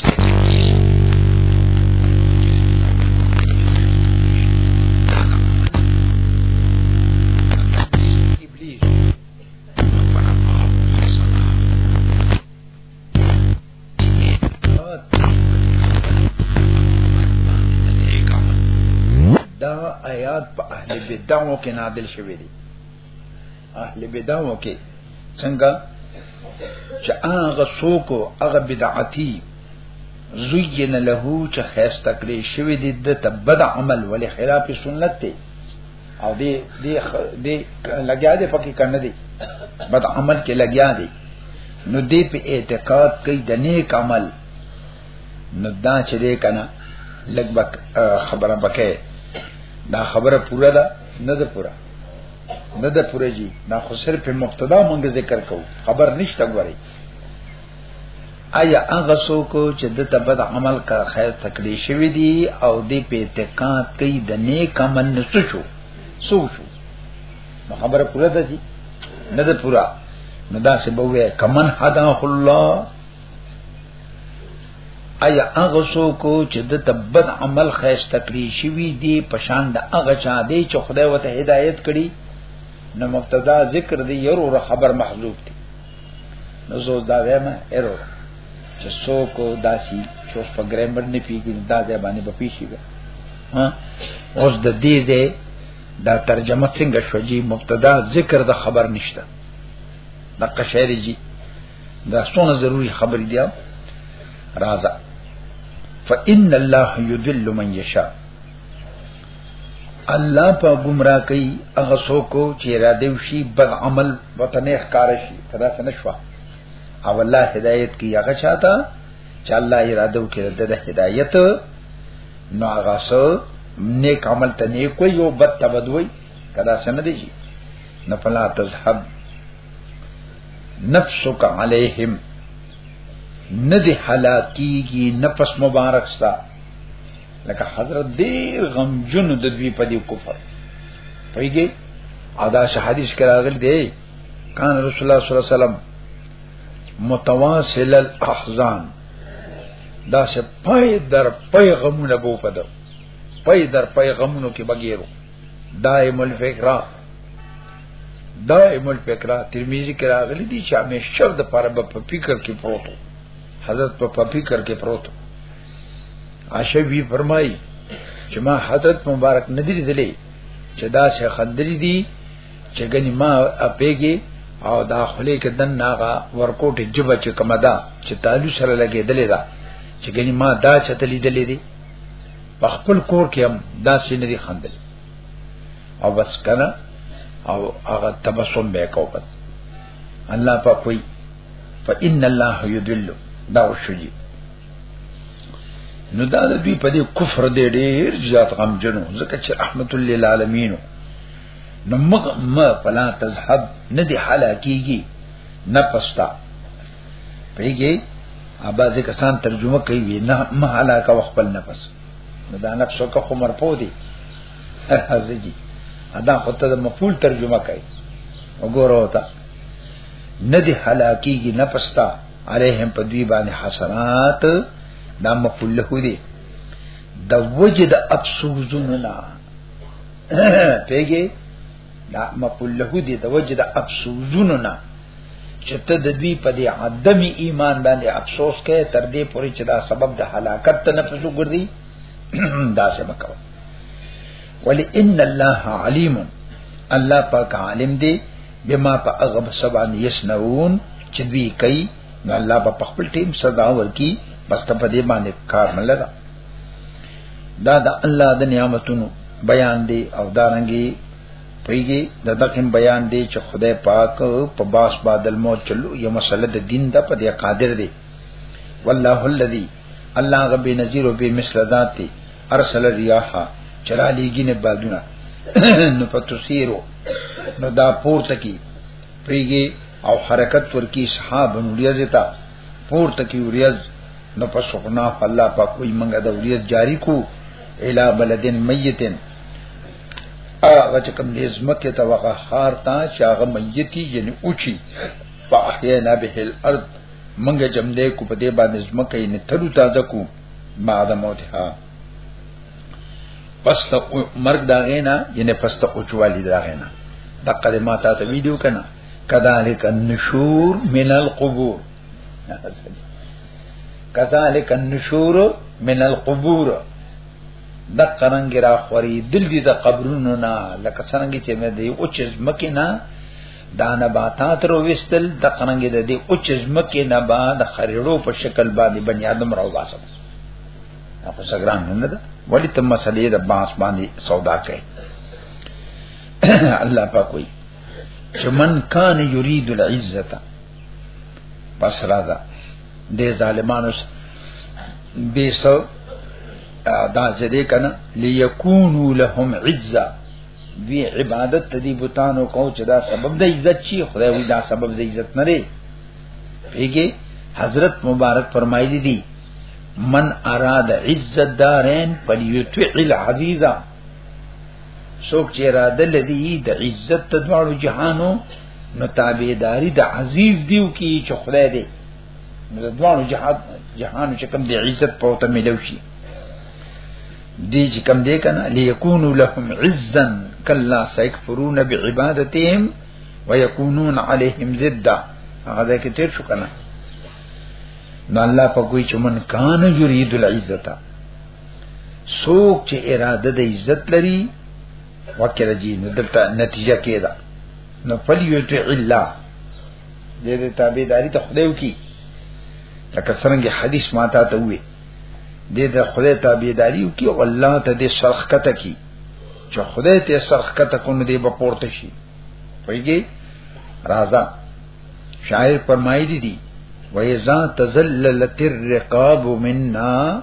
دا آیات په اهل بدعو کې نادل شوی دی اهل بدعو کې څنګه چې هغه څوک هغه بدعتي زین له چې خیس تکړه شوی دی د تبد عمل ولې خلاف سنت دی او دی دی دی لګیا دی پکې کنه دی بد عمل کې لګیا دی نو دی په اعتقاد کوي د نیک عمل نو دا چې دی کنه لګ خبره پکې دا خبره پوره ده نه ده پوره نه د پوره جی دا خو صرف مبتدا مونږ ذکر کوو خبر نشته غوري آیا هغه څوک چې د تبد عمل کا خیر تکړی شوی دی او د په اعتقاد کوي د نیک عمل نسوچو سوچو نو خبره پوره ده جی نه ده پوره نو دا سه بوې کمن حدا الله ایا هغه څوک چې د تبد عمل خیس تکړی شي وی دی پشان د هغه چا دی چې خدای وته هدایت کړي نو مبتدا ذکر دی یرو خبر محذوب دی نو زو دا وایم ایرو چې څوک داسي چې په ګرامر نه پیږي دا ځای باندې په پیشي وي ها اوس د دې ځای دا ترجمه څنګه شوجي مبتدا ذکر د خبر نشته د قشری جی دا څونه ضروری خبرې دی راځه فإن الله يذل من يشاء الله په گمراه کوي هغه څوک چې را دی شي بد عمل وطن ښکار شي کدا څه نشوا او الله هدایت کوي هغه چاته چې الله اراده وکړي د هدایت نو هغه څو نیک عمل ته نیک وي او بد تبدوي کدا څه نه دی نو فلا تذهب نفسک علیہم ندی حلاکیگی نفس مبارک ستا لکه حضرت دیر غمجن د دوی په دی کفر پیږي او دا حدیث کې راغلی دی کان رسول الله صلی الله علیه وسلم متواصل الاحزان دا سه پای در پای غمونه بو پدو پای در پای غمونو کې بغیرو دائم الفکرات دا ایمل فکرہ ترمذی کې راغلی دی چې همیشه د پاره په فکر کې پروت حضرت په فکر کې پروت عائشہ وی فرمایي چې ما حضرت مبارک ندی لیدلې چې دا څه خندري دي چې ګنې ما اپېږي او دا خلې کې دن ناغه ورکوټ جبه چې کومه ده چې تعالی سره لګېدلې ده چې ګنې ما دا چتلې دلې دي په خپل کور کې هم دا سینې خندل او بس کنه او هغه تبسم به کو بس الله په کوئی فإن الله يدل دا وشي نو دا د دوی په دې کفر دې ډېر زیات غم جنو ځکه چې رحمت للعالمین نو مغ ما فلا تذهب نه دي حلاکیږي نه پستا پیږي ابا ځکه سان ترجمه کوي نه مهالاکه خپل نفس نو دا نقش وکه خو مرفوع دی ازجی ادا خو ته د مفعول ترجمه کوي وګوره وتا ندی حلاکیږي نفستا علیهم په دوی باندې حسنات دا مفعول له دی د وجد افسوزنا پیګه دا مفعول له دی د وجد افسوزنا چې ته د دوی په دې عدم ایمان باندې افسوس کوي تر دې پورې چې دا سبب د هلاکت ته نفس وګرځي دا څه وکاو ولی ان الله علیم الله پاک عالم دی بما په هغه سبان یسنون چې دوی کوي نو الله په خپل ټیم صدا ورکی بس ته په دې باندې کار نه لګا دا د الله د نعمتونو بیان دی او دارنګي پیږي د دقیق بیان دی چې خدای پاک په باس بعد الموت چلو یو مسله د دین د په دی قادر دی والله الذی الله غبی نذیر او به مثل ذات دی ارسل الرياح چرا لیږي نه بادونه نو پتوسیرو نو دا پورته کی پیږي او حرکت ورکی صحاب نوریزتا پورته کی وریز نو پس خنا الله پاک وي منګه د وریز جاری کو الی بلدن میتن هغه چې کوم دې زمکه ته وغه خار تا چې هغه میتی یعنی اوچی فاحینا به الارض منګه جملې کو په دې باندې زمکه یې ترو تازه کو بعد موتها پس ته مرګ دا غینا یعنی پس ته اوچوالی دا غینا د قدمات ته ویډیو کنا کذالک النشور من القبور کذالک النشور من القبور د قرنګ را خوري دل دي د قبرونو نه لکه څنګه چې مې دی او چې مکه نه دا نباتات رو وستل د قرنګ د دې او چې مکه نه با د خریړو په شکل باندې بنی آدم راو باسم اخو سګران نه ده ولی تم مسلې د باس باندې سودا کوي الله پاک وي چې من کان یرید العزت پس را ده دې ظالمانو بي سو دا زده کنه ليكونوا لهم عزا وی عبادت ته دی بوتانو کو چې دا سبب د عزت چی خدای وی دا سبب د عزت نه لري پیګه حضرت مبارک فرمایلی دی من اراد عزت دارین فلیتوع العزیزا سوک چې اراده لدی د عزت د دوړو جهانو نو تابعداري د عزیز دیو کی چې خدای دی نو د دوانو جهاد جهان چې کوم دی عزت پوته ملو شي دی چې کوم دی کنه ليكون لهم عزا کلا سيكفرون بعبادتهم ويكونون عليهم ضدا هغه کې تیر شو کنه نو الله په کوئی چې من کان یرید العزت سوک چې اراده د عزت لري وکړه جی نو دلته نتیجه کې ده نو فلیطع الله دې دې تابعداري ته خدای وکي لکه څنګه حدیث ما ته ته وي دې د خدای تابعداري وکي او الله ته دې سرخ کته کی چې خدای ته سرخ کته کو نه دې به پورته شي پويږي رازا شاعر فرمایلی دي وَإِذَا تَزَلَّلَتِ الرِّقَابُ مِنَّا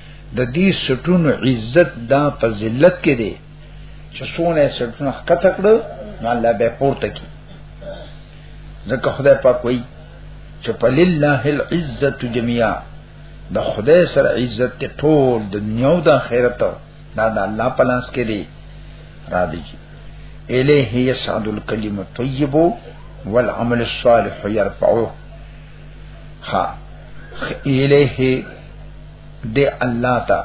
د دې سټونو عزت دا فضیلت کې دی چې سونه سټونه خکته کړو نو الله به پورته کی ځکه خدای پاک وایي چې په لله العزت جميعا د خدای سره عزت ته ټول د دنیا او د آخرت دا د الله په لاس کې دی را دي الیه یسعد الکلم الطیب والعمل الصالح يرفعه ها الیه د الله تا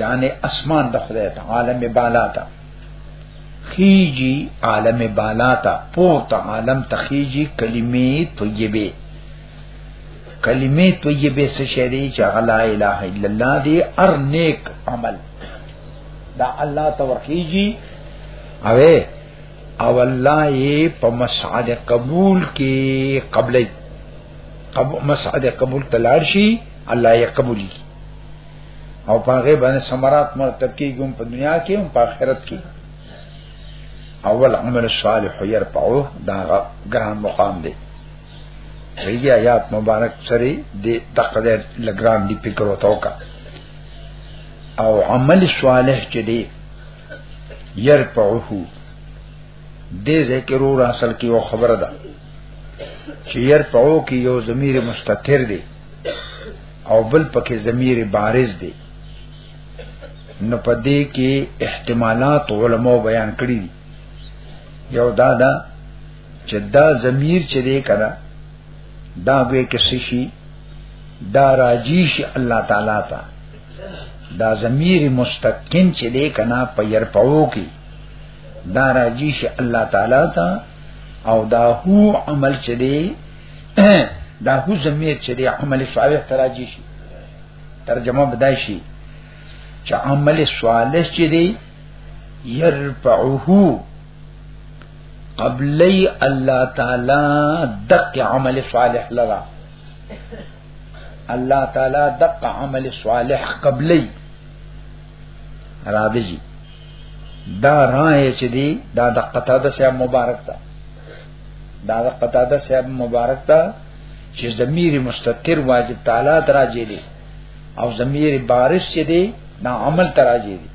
یعنی اسمان د خدای ته عالم بالا ته خیجی عالم بالا تا پورت عالم تخیجی کلمی طیبه کلمی طیبه سے شہری چا لا الہ الا اللہ دی ار نیک عمل دا اللہ تورخیجی اوے او الله یې په مسعد قبول کې قبلې قب مسعد قبول تلار شي الله یې قبولي او په هغه باندې ثمرات مرتب کیږي په دنیا کې او په آخرت کې اول عمل صالح يرفعو دا ګران مقام دی ویږي آیات مبارک سره د تقدیر لګران دی فکر وتاو کا او عمل صالح چې دی يرفعه دې ذکر ور اصل کې یو خبره ده چې يرفعو کې یو ضمیر مستتر دی او بل پکې ضمیر بارز دی نو په دې کې احتمالات علماء بیان کړی دي یو دا دا چې دا ضمیر چې دی کړه دا به کې شي دا راجیش الله تعالی ته دا ضمیر مستقیم چې دی کنا په ير پاو کې دا راځي چې الله تعالی ته او دا هو عمل چې دی دا هو ضمیر چې دی عمل صالح ته راځي شي ترجمه بدای شي چې عمل صالح چې دی يرفعه قبلی الله تعالی دق عمل صالح لرا الله تعالی دق عمل صالح قبلی راضی جی دا رائے چې دی دا د قتاده صاحب مبارک دا دا د قتاده صاحب مبارک دا چې ضمیر مستتر واجب تعالی دراجه دی او ضمیر بارش چې دی نا عمل تراجه دی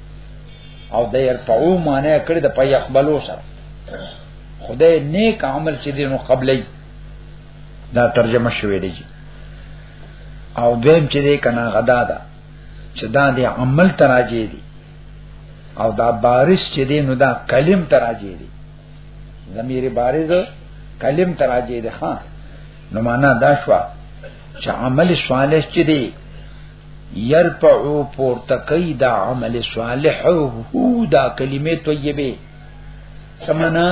او د يرفعو معنی کړی د پي اقبلو سره خدای نیک عمل چې دینو قبلې دا ترجمه شوې ده او دیم چې دې کنا غدا ده چې دا دې عمل تراجې دي او دا بارش چې دې نو دا کلم تراجې دي ضمیر بارز کلم تراجې دي ها نو معنا دا شو چې عمل صالح چې دې يرفعو پورته کوي دا عمل صالح هو دا کلمې طیبه سمنا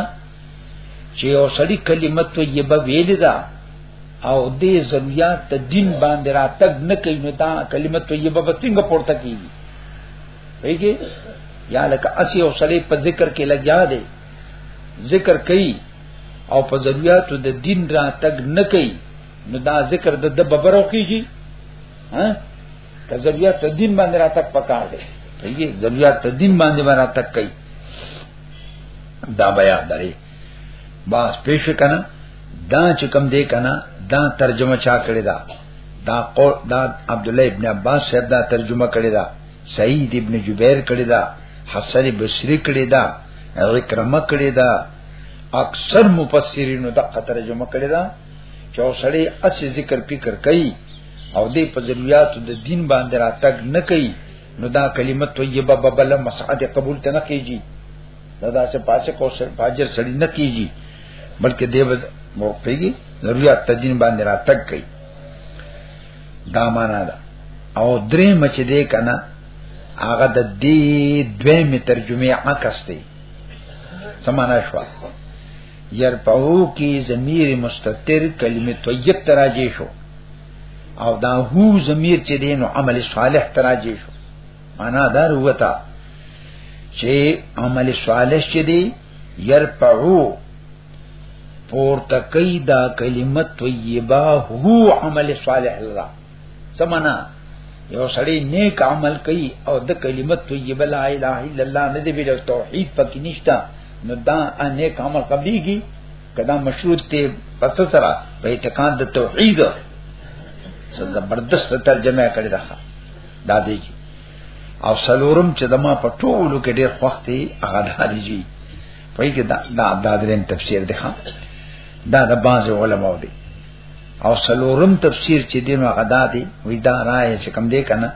چې یو سړی کلمت طیبه ویل دا او دې ضرورت ته دین باندې راتګ نه کوي نو دا کلمت طیبه به څنګه پورته کیږي ویګي یا لکه اسی او سړی په ذکر کې لګیا دی ذکر کوي او په ضرورت د دین راتګ نه کوي نو دا ذکر د د ببرو کیږي ها که ضرورت د دین باندې راتګ پکار دی ویګي ضرورت د دین باندې راتګ کوي دا بیا درې باس پیش کنه دا چې کم دی کنه دا ترجمه چا کړی دا دا قول دا عبد الله ابن عباس صاحب دا ترجمه کړی دا سعید ابن جبیر کړی دا حسن بصری کړی دا اکرمه کړی دا اکثر مفسرینو دغه ترجمه کړی دا چې اوسړي اسی ذکر فکر کوي او دې په ضرورت د دین باندې راتګ نه کوي نو دا کلمه طیبه ببل مسعد قبول تنه کیږي دا داسې پاسه کو سر فاجر سړی نه کیږي بلکې دیو موقعي ضرورت تدین باندې را تک کوي دا معنا ده او درې مچ دې کنه هغه د دې دوی می ترجمه عکس دی سمانا شو يرفعو کی ضمیر مستتر کلمه طیب تراجی شو او دا هو ضمیر چې دین او عمل صالح تراجی شو معنا دا وروته چې عمل صالح چې دی يرفعو پورته کوي دا کلمه طیبه هو عمل صالح الله سمنا یو سړی نیک عمل کوي او د کلمه طیبه لا اله الا الله نه دی بل توحید پکې نشته نو دا انیک عمل قبليږي کدا مشروط ته پس سره په اعتقاد د توحید څه زبردست ترجمه کړی ده دا دی او سلورم چې دما په ټولو کې ډېر وخت دی هغه داري جی په کې دا دا دا دریم تفسیر دی ښا دا د باز علماء دی او سلورم تفسیر چې دین هغه دا دی وې دا رائے چې کم دی کنه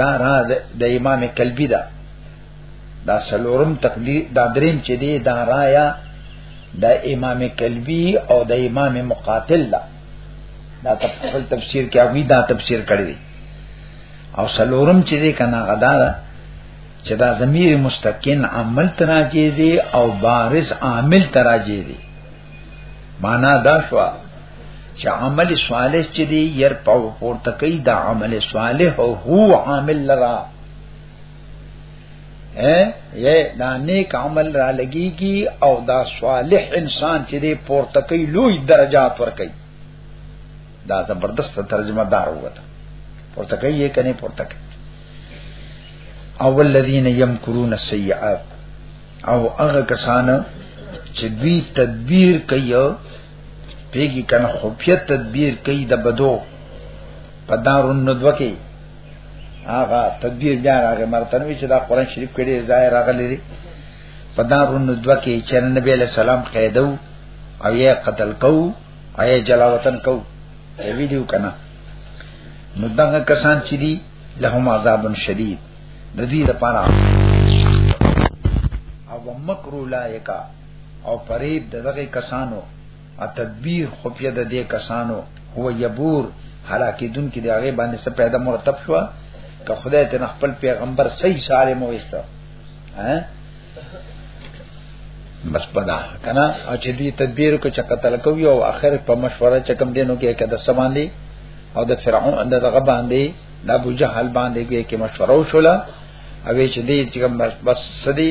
دا را د امام کلبی دا دا سلورم تقدیر دا دریم چې دی دا رایا د امام کلبی او د امام مقاتل دا دا خپل تفسیر کې هغه دا تفسیر کړی دی او سلورم چې دی کنه غدا چې دا ضمیر مستقین عمل تراجی دی او بارز عامل تراجی دی معنا دا شو چې عمل صالح چې دی ير پاو پورته کوي دا عمل صالح او هو عامل لرا اے یہ دا نیک عمل را لگی کی او دا صالح انسان چې دې پورته کوي لوی درجات ور کوي دا زبردست ترجمه دار وته پورته کوي یې کني پورته کوي او الذين يمكرون السيئات او هغه کسان چې دوی تدبیر کوي پیګی کنه خفیه تدبیر کوي د بدو پدارون ندوکه هغه تدبیر بیا راغی مرتنوی چې دا قران شریف کې ډیر ځای راغلی دی په دارون ندوه کې چې نبی له سلام قیدو او یې قتل کو او یې جلاوطن کو ای ویډیو کنا نو دا کسان چې دي لهم عذاب شدید د دې لپاره او مکر اولایکا او فریب دغه کسانو ا تدبیر خو په د دې کسانو هو یبور حالکه دن کې دغه باندې څه پیدا مرتب شو که خدای ته خپل پیغمبر صحیح سالم وېسته ها بس پدا کنه او چې دې تدبیر کو چې قتل کوي او اخر په مشوره چې کم دینو کې کده سمان دي او د فرعون د دغه باندې د ابو جهل باندې کې مشوره وشوله او چې دې چې بس سدي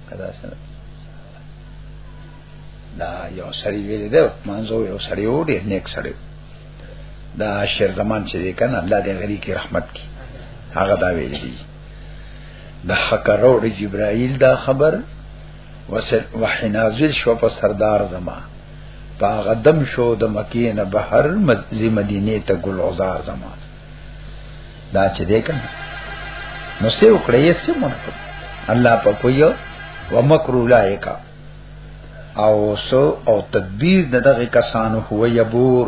کدا سره دا یو سړی ویل دی مانځو یو سړی و ډیر نیک سړی دا شیر زمان چې دی کنه الله دې غری کی رحمت کی هغه دا ویل دی د حق روړ جبرائیل دا خبر وسل وحنازل شو په سردار زما پاغدم شو د مکینه بهر مدینه ته ګل عزار زما دا چې دې کنه نو څه وکړې یې څه مونږ الله په کویو ومکر اولایکا او سو او تدبیر د دغه کسانو هو یبور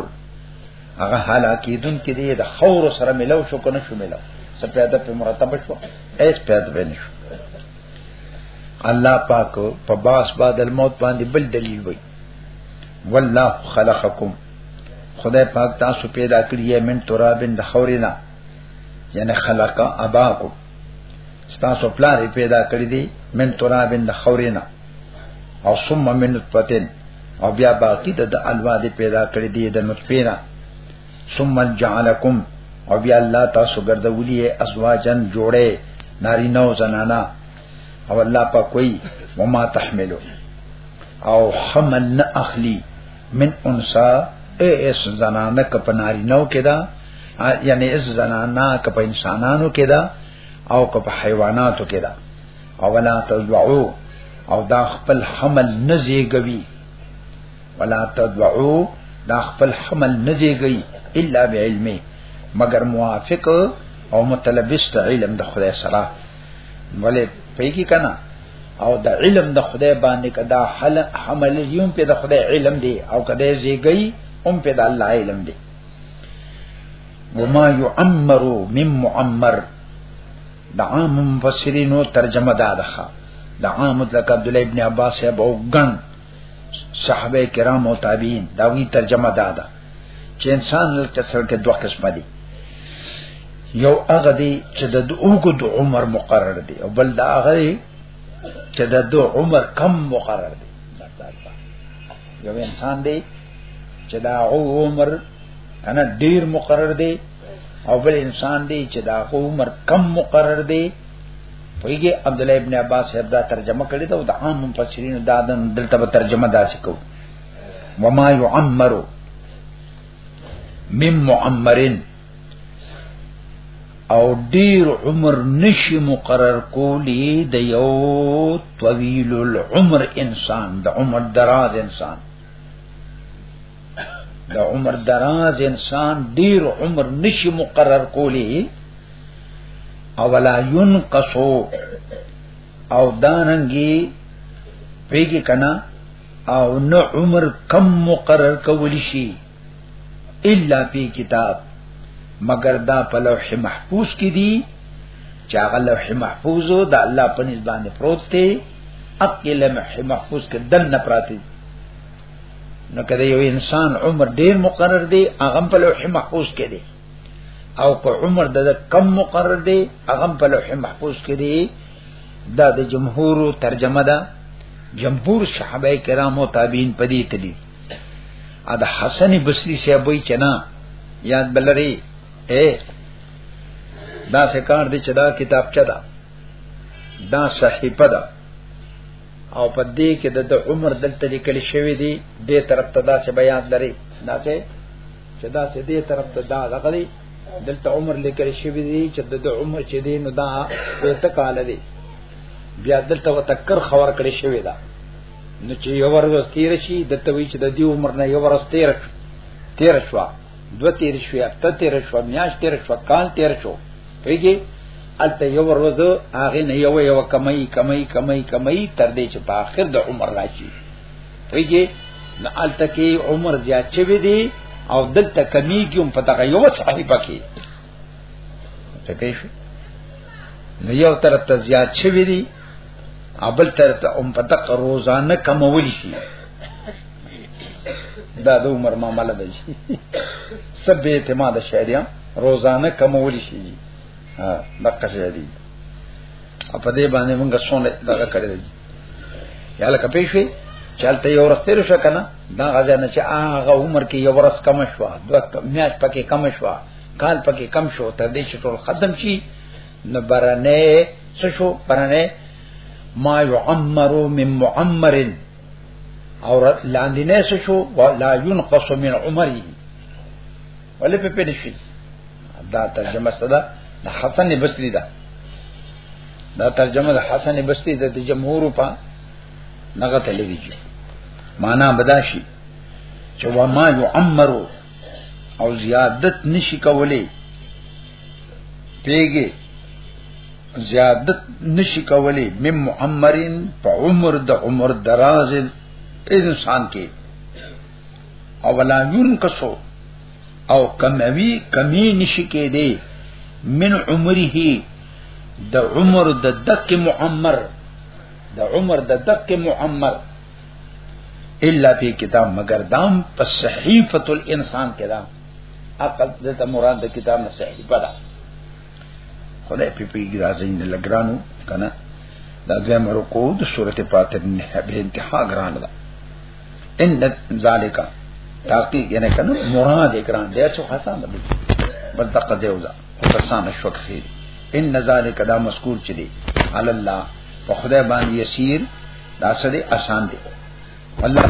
هغه حالاکی دن کې دې د خور سره ملو شو کنه شو ملو سپیاده په مرتب شو ایس پیاده به نشو الله پاک په باس بعد الموت باندې بل دلیل وای والله خلقکم خدای پاک تاسو پیدا کړی یې من ترابن د خورینا یعنی خلق اباکو تاسو پلار پیدا کړی دی من ترابن د خورینا او ثم من نطفتن او بیا باقی د الوا دی پیدا کړی دی د نطفینا ثم جعلکم او بیا الله تاسو ګرځولې ازواجن جوړه ناری نو زنانا او الله پاک کوئی وما تحملو او حمل نه اخلي من انسا اے اس زنانه ک په نارینو کې دا یعنی اس زنانه ک په انسانانو کې دا او ک په حیواناتو کې دا او ولا تدعو او دا خپل حمل نزیګوي ولا تدعو دا خپل حمل نزیګي الا بعلمه مگر موافق او متلبس علم د خدای سره ولې پیګی کنا او د علم د خدای باندې کدا حل حمل یوم په د خدای علم دی او کدا زیګی هم په د الله علم دی وما يعمر من معمر د عام مفسرینو ترجمه دا ده د عام مطلق عبد الله ابن عباس او غن صحابه کرام او تابعین دا وی ترجمه دادا چې انسان لکه سره کې دوه قسمه دي یو هغه دی چې د اوګد عمر مقرر دی او بل دا هغه دی چې د دو عمر کم مقرر دی یو انسان دی چې دا عمر کنه ډیر مقرر دی او بل انسان دی چې دا خو عمر کم مقرر دی پویږي عبد الله ابن عباس صاحب دا ترجمه کړی دا د عام مفسرین دا د دلته به ترجمه داسې کو وما يعمر من معمرن او ډیر عمر نشي مقرر کولی د یو طویل العمر انسان د عمر دراز انسان د عمر دراز انسان ډیر عمر نشي مقرر کولی او ولا ينقصو او داننګي پیګی کنا او نه عمر کم مقرر کولی شي الا فی کتاب مگر دا په لوح محفوظ کې دي چې هغه لوح محفوظ او د الله په نسبت پروت دی اقل لوح محفوظ کې دنه پراتی نو کله یو انسان عمر ډیر مقرر دی هغه په لوح محفوظ کې دی او که عمر د کم مقرر دی هغه په لوح محفوظ کې دی دا د جمهور ترجمه ده جمهور صحابه کرام او تابعین پدې تلي ا د حسن بصری سی ابوی چنا یاد بلری اے دا سکار دی چدا کتاب چدا دا صحیفه ده او په دې کې د عمر دلته لیکل شوی دی د طرف ته داسې بیان لري دا چې چې دا چې دې طرف ته دا غلي دلته عمر لیکل شوی دی چې د عمر چې دی نو دا ته کال دی بیا دلته وتکر خبر کړی شوی دا نو چې یو ورځ تیر شي د توی چې د دې عمر نه یو ورځ تیر تیر شو دو تیر شو هفته تیر شو میاش تیر شو کال تیر شو پیږي الته یو ورځ هغه نه یو یو کمای کمای کمای کمای تر دې چې په اخر د عمر راشي پیږي نو الته کې عمر زیات شوی دی او دلته کمیږي هم په دغه یو صحیح پکې ته پېښ نو یو طرف ته زیات شوی دی ابل تر ته ام په دقه روزانه کمول شي دا د عمر معاملې ده شي سب اعتماد شهریا روزانه کمول شي ها دقه شهري په دې باندې موږ څونه دغه کړی دی یا لکه پیښې چلته یو ورستې شو کنه دا غزا نه چې هغه عمر کې یو ورس کم شو دوه میاش پکې کم شو کال پکې کم شو تر دې چې ټول ختم شي نه برنه څه شو برنه ما يعمر من معمر او لاندې نه څه شو ولا ينقص من عمره ولې په پېډ شي دا ترجمه صدا د حسن بصري ده دا ترجمه د حسن بصري ده د جمهور په نغه تلویږي معنا بداشي چې وما يعمر او زیادت نشي کولای پیګي زیادت نشي کولی مم معمرین په عمر د عمر دراز انسان کې او ولا ينقصو او کموي کمی نشي کې دی من عمره د عمر د دک معمر د عمر د دک معمر الا فی کتاب مگر دام په صحیفه الانسان کې دا عقل دې ته مراد د کتاب نه صحیح پدا خدای په پیګی راځي نه لګرانو کنه دا دویم رکو د سورته فاتر نه به انتها ګران ده ان ذالک تاکي یعنی کنه مراد ګران دی چې حسن ده بس دقه دی وځه او تسان شوک خیر ان ذالک دا مذکور چي دي علی الله په خدای باندې یسیر دا سره آسان دی الله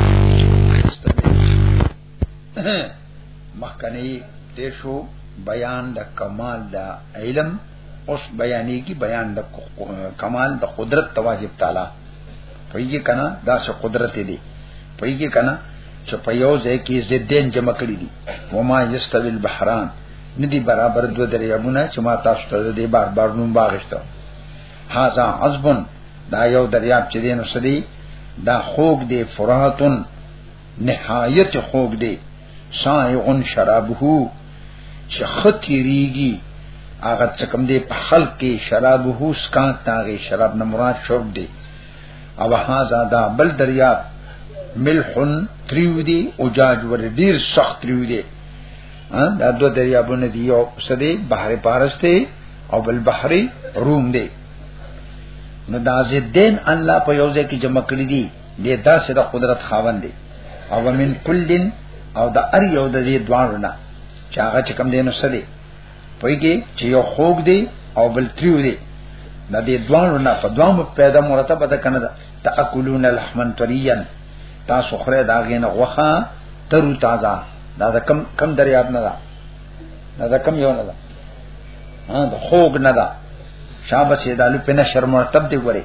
مخکنی تیر شو بیان د کمال د علم اوس بیانې کی بیان د کمال د قدرت تواجب تعالی پېږي کنا دا څه قدرت دی پېږي کنا چې په یو ځای کې زدين جمع کړی دي وما یستوی البحران ندی برابر دو دریابونه چې ما تاسو ته دې بار بار نوم باغشتو هاذا عذبن دا یو دریاب چې دین وسدي دا خوګ دی فراتن نهایت خوږ دی سائغن شرابه چې خطیریږي هغه څه کوم دی په خلق کې شرابه سکان تاغه شراب نه مراد شرب دی او هاذا دا بل دریاب ملحن تریو دی او جاج ور ډیر سخت تریو دی دا دو دریابونه دی یو سده بحر پارس دی او بل بحر روم دی نو دا زدین الله په یو ځای کې جمع کړی دي دې داسې د قدرت خاوند دی او ومن کلن او د ار یو د دې دوانو نه چې هغه چې کم دی نو سدي پویږي چې یو خوګ دی او بل تریو دی د دې دوانو نه په دوام پیدا مرتبه ده کنه ده تاکلون لحمن طریا تاسو خره دا غینه غوخه ترو تازه دا د کم کم دریاب نه ده دا د کم یو نه ده ها د خوګ نه ده شابه چې دالو په نشر مرتب دی ګوري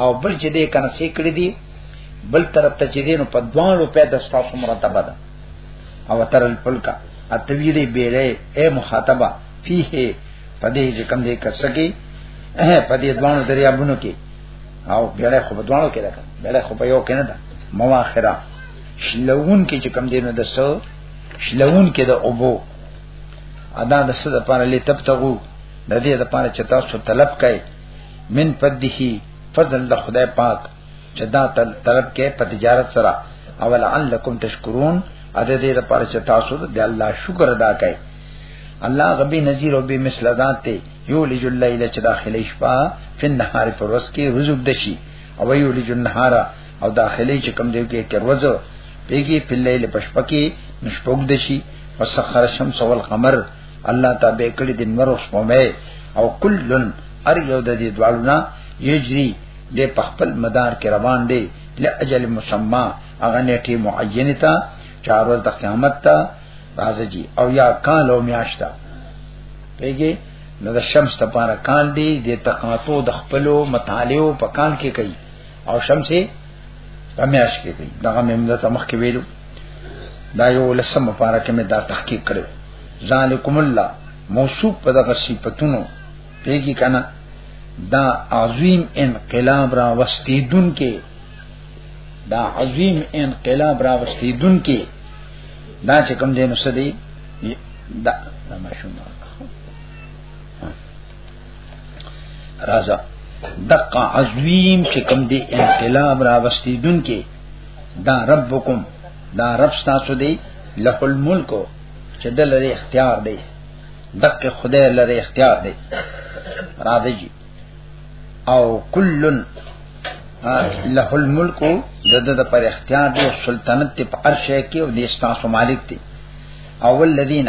او بل چې دې کنه سې کړې دي بل طرف ته چې دینو په دوه روپې د تاسو مرتبه ده او تر الفلکا اتویری بیره اے مخاطبه فيه پدې چې کم دې کسکی پدې دوانو دریابونو کې او بیره خو دوانو کې ده بیره خو په یو کې نه ده مواخره شلون کې چې کم دې نه دسو شلون کې د اوبو ادا د څه د پاره لې تبتغو د دې د پاره چې تاسو طلب کړئ من فضله فضل د خدای پاک چې دا طلب کې په تجارت سره او لعلکم تشکرون ا دې دې لپاره چې تاسو د الله شکر ادا کړئ الله غبي نذیر او به مثل ذات ته یو لج الليل چې داخلي شپه فن نهار پر ورځ کې رزق دشي او یو لج النهار او داخلي چې کم دی کې کې ورځ پیږي په لیل پشپکی نشپوګ دشي وسخر الشمس والقمر الله تابع کړی د نور سپمه او کلن ار یو د دې دوالونه یجری د خپل مدار کې روان دی لاجل مسمى اغه نیټه معینه تا چار ورځ د قیامت تا راځي او یا کال او میاشتا پیګه نو د شمس ته پاره کال دی د تقاطو د خپلو مطالعو په کال کې کوي او شمسه دا میاش کې دی دا مې موږ ته مخ کې ویلو دا یو لسم مبارک مې دا تحقیق کړو ذالکم الله موصوف په دغه صفاتونو پیږي کنه دا عظیم انقلاب را وستیدون کې دا عظیم انقلاب را وستیدون کې دا چې کوم دینو سدي دا ما شوم رازا دقا عظیم چې کوم دی انقلاب را وستی دن کې دا ربکم دا رب ستاسو دی له الملک چې د لري اختیار دی دغه خدای لري اختیار دی را دی او کلن له الملک د د پر اختیار دی سلطنت په ارشه کې او د استاسو مالک دی اول الذين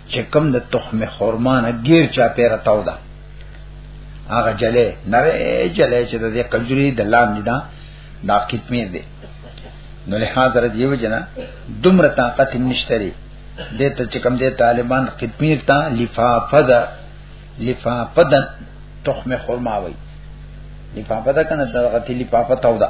چې کم د تخم خورمانه غیر چا پیره تاو ده هغه جلې نره جلې چې د دې کجوري د لاندې دا دا کتمه دي نو له حاضر دیو جنا دومره طاقت نشتري د ته چې کم دې طالبان کتمه تا لفافد لفافد تخم خورما وای لفافد کنه دغه لفافه تاو ده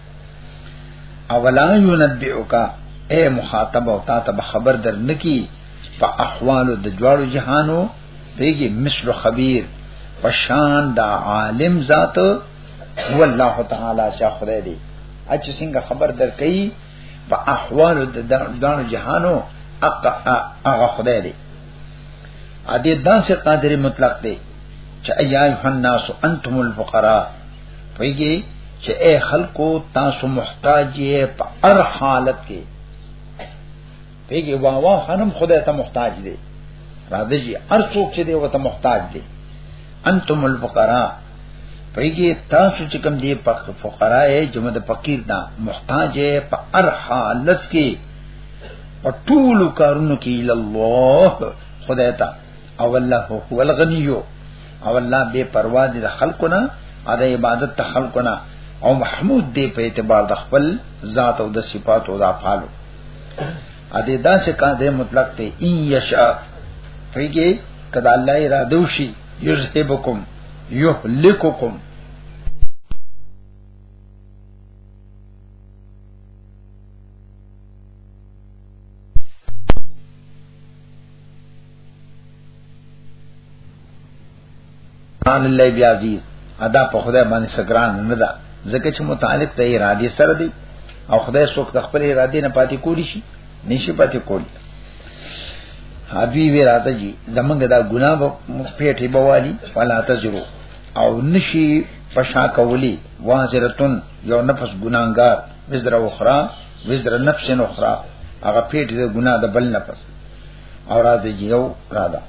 اولا ينبئک اے مخاطب او تا ته خبر در نکی په احوال د جوړو جهانو بیگی مثل خبیر پشان دا عالم ذات هو الله تعالی چا خدای دی اچ څنګه خبر در کئ په احوال د جوړو جهانو هغه خدای دی ا دې داسې قادر مطلق دی چې ایان الناس انتم الفقراء پویږي چې اے خلکو تاسو محتاج یې په هر حالت کې پیږي واوا خانم خدای ته محتاج دی راځي چې هر څوک چې دی وته محتاج دی انتم الفقراء پیږي تاسو چې کوم دی په فقراء یې جمع د فقیر نه محتاج یې په هر حالت کې په ټول کارونو کې الله خدای ته او الله هو الغنیو او الله بے پروا دي د خلکو نه ا د عبادت ته خلکو نه او محمود دی په اعتبار د خپل ذات او د صفات او د افعال ا دې دا چې کا دې مطلق ته ان یشا فیګه کدا الله اراده وشي یذهبکم یهلککم سبحان الله بیا عزیز ادا په خدای باندې سګران نه ده ځکه چې متعلق د ارادې سره دی او خدای څوک د خپل ارادې نه پاتې کولی شي نشي پاتې کولی حبی وی راته جی زمونږ دا ګناه په پیټي بوالي فلا تجرو او نشي پشا کولی واجرتن یو نفس ګناګار وزر اخرى وزر نفس اخرى هغه پیټ د ګناه د بل نفس او راځي یو رادا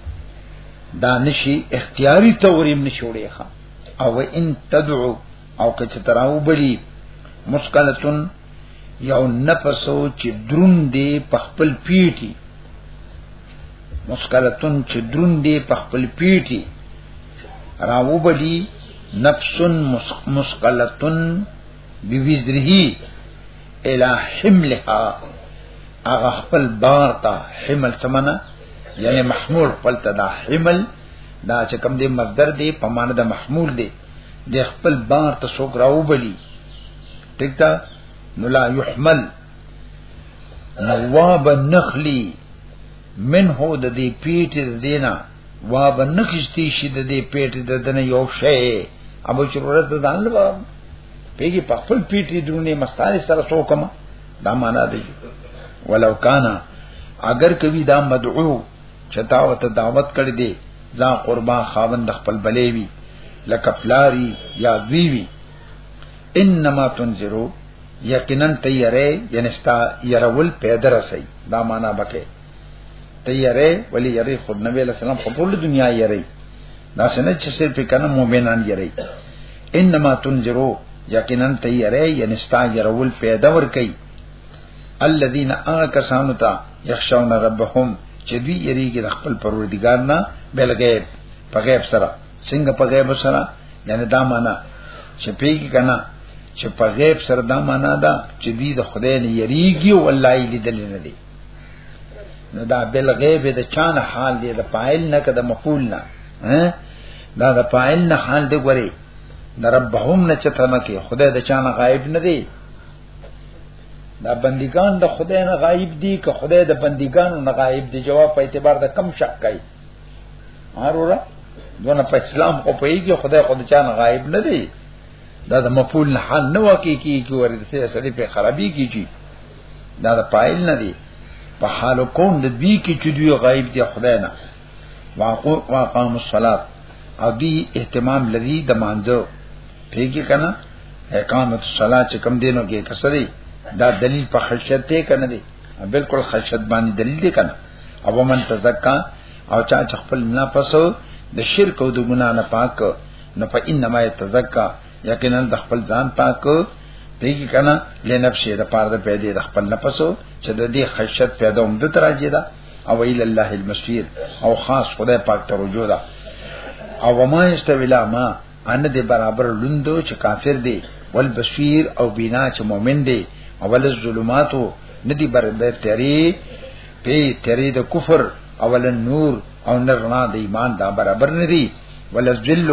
دا نشي اختیاري توریم نشوړي ښا او ان تدعو او که چې تراو بلی مسکلتن یو نفسو چې درون دی په خپل پیټي مسکلتن چې درون دی په خپل پیټي راو بلی نفس مسکلتن بوزرهی الى حملها اغه خپل بار تا حمل سمنا یعنی محمول خپل تا دا حمل دا چې کوم دی مصدر دی په معنی د محمول دی د خپل بار ته څوک راوبلی ټیک تا نو لا يحمل نواب النخلی منه د دې پیټ دینا وا بنخشتي شي د دې پیټ د دنه یو شی ابو چرورت د ځان له پیګي په خپل پیټي دونه مستانه سره څوکم دا معنا دی ولو کانا اگر کوي دا مدعو چتا او ته دعوت کړی دی ځان قربان خاوند د خپل بلې وی لکه پلاری یا وی وی انما تنذرو یقینا تیرې ینستا يرول پیدر سي دا معنا بکه ته یری ولی یری خود نبی علیہ السلام په ټول دنیا یری دا څنګه چې صرف کنه مؤمنان یری انما تنذرو یقینا ته یری یعنی ستا یرول پیدا ور کوي الذين اكسانو تا يخشون ربهم چې دوی یریږي د خپل پروردګار نه بل غیب په غیب سره څنګه په غیب سره یعنی دا معنا چې پیږي کنه چې په غیب سره دا معنا ده چې دوی د خدای نه یریږي او الله یې لیدل نه دي نو دا بل غیب د چانه حال دی د فاعل نه کده مقول نه دا د فاعل نه حال دی ګوري د ربهم نه چته نه کې خدای د چانه غایب نه دی دا بندگان د خدای نه غایب دي که خدای د بندگانو نه غایب دي جواب په اعتبار د کم شک کوي هرورا دونه په اسلام خو په یږي خدای خود چانه غایب نه دی دا د مفعول نه حال نه واقع کیږي ورته سړي په خرابي کیږي دا د پایل نه دی په حال کون د دوی کې چې دوی غایب دي خدای نه واقو واقام الصلات او دی اهتمام لري د مانځو پیګه کنا اقامت الصلاه چې کم دینو کې کسري دا دلیل په خشیت ته کنه دی بالکل خشیت باندې دلیل دی کنه او من تزکا او چا چې خپل نه پسو د شرک او د ګنا نه پاک نو په انما یتزکا یقینا د خپل ځان پاکو پیږي کنه لنفسه د پاره د پیدا د خپل نفسو چې د دې خشت پیدا هم د تراجه ده او ایل الله المسیر او خاص خدای پاک ته رجوع ده او ما استویلا ما ان دې برابر لوندو چې کافر دی ول بشیر او بینا چې مؤمن دی او ول ظلماتو ندی بر به تری په تری د کفر او ول نور او نه رڼا د ایمان دا برابر نه دي ول ذل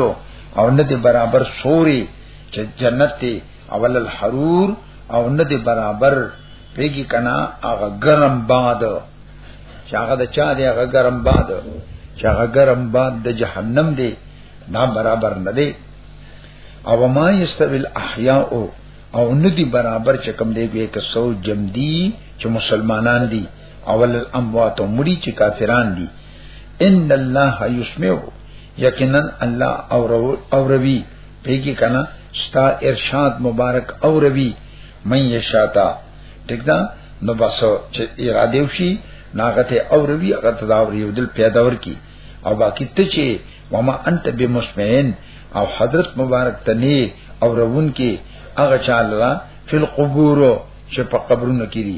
او نه دي برابر سوري چې جنت ته اول الحرور او نه دي برابر پیګی کنا هغه ګرم باد چې هغه د چا دی هغه ګرم باد چې هغه ګرم باد د جهنم دی دا برابر نه دی او ما یستوی الاحیاء او ندی برابر چې کوم دی کې کسو جمدی چې مسلمانان دي اول الاموات مړي چې کافران دي ان الله یسمع یقینا الله او او روي پیګی کنا ستا ارشاد مبارک او روي مې یشاتا ٹھیک ده نو بس چې اراده وشي ناغته او روي هغه تداور یو دل پیدا ورکی او باقی ته چې وما انت بمسمعين او حضرت مبارک تنه او روون کې هغه چاله فل قبور چې په قبرونو کې دي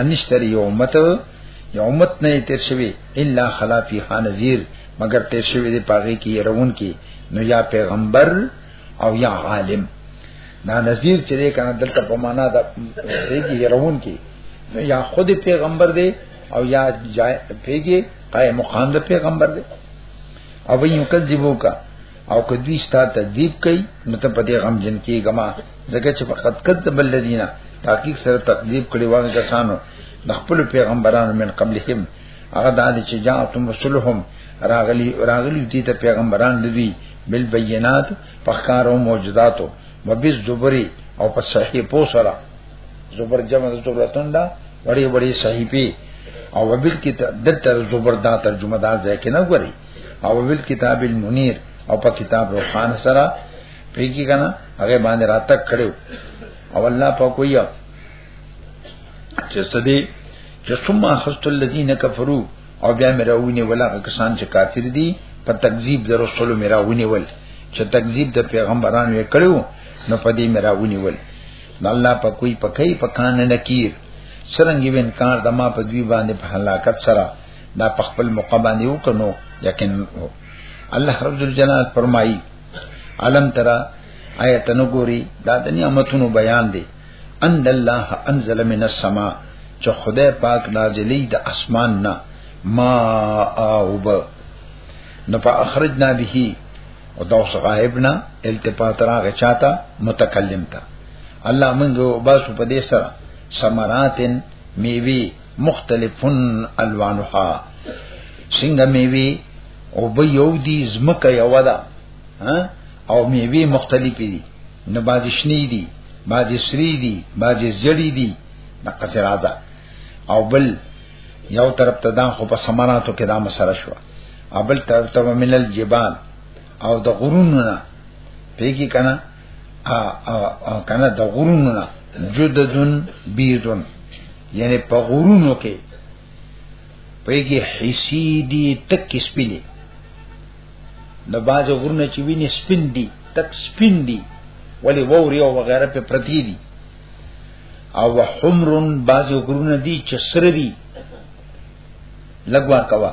انشتر یو امت یو امت نه تیر شوی الا خلا فی نذیر مگر تیر شوی دی پاغي کې يرون کې نو یا پیغمبر او یا عالم نا نذیر چې دی کنه دلته په معنا د پیږي يرون کې نو یا خود پیغمبر دی او یا پیږي قائم مقام د پیغمبر دی او وین کذبو کا او که دوی ستا تکذیب کوي نو ته په دې غم جن کې غما ځکه چې فقط کد بل لدینا تحقیق سره تکذیب کړي واغه کسانو د خپل پیغمبرانو من قبلهم هغه د چې جاءتم رسولهم راغلی راغلی دي ته پیغمبران دوی بل بینات پخکار او معجزاتو وبز زبری او په صحیح پو سره زبر جمع د زبرتون دا وړي وړي صحیح پی او وبل کې د تر زبر دا ترجمه دا ځکه نه غوري او ول کتاب المنیر او په کتاب روحان سره پیګی کنه هغه باندې راتک کړو او الله په کویا چې سدي چې ثم اخذت الذين كفروا او بیا مې راونی ولا کسان چې کافر دي په تکذیب د رسول مې راونی ول چې تکذیب د پیغمبرانو یې کړو نو په دې مې راونی ول الله په کوئی پکې پکان نه کیر سرنګي وینکار دما په دوی باندې په هلاکت سره دا په خپل موقع باندې وکنو یقین الله رب جلال فرمایي علم ترى آیت نګوري دا د نعمتونو بیان دی ان الله انزل من السما چې خدای پاک نازلی د اسمان نه ما اوب نو فاخرجنا به او دا اوس غایبنا التفات راغه چاته متکلم تا الله منګو باسو په دې سره سمراتن میوي مختلفن الوانها څنګه میوي او به یو دي زمکه یو ده او میوي مختلفې دي نه بعضی شنی دي بعضی سری دي بعضی زړی دي د قصرا ده او بل یو طرف ته دا خو په سماناتو کې دا مسله شو ابل طرف ته ملل جبال او د غرونو نه پیګی کنه ا ا کنه د غرونو نه جددن بیدن یعنی په غرونو کې پیږي حسی دی تک سپینی د باز غرونه چې ویني سپین دی تک سپین دی ولی ووري او وغیرہ په پرتی دی او حمرن باز غرونه دی چې سره دی لګوا کوا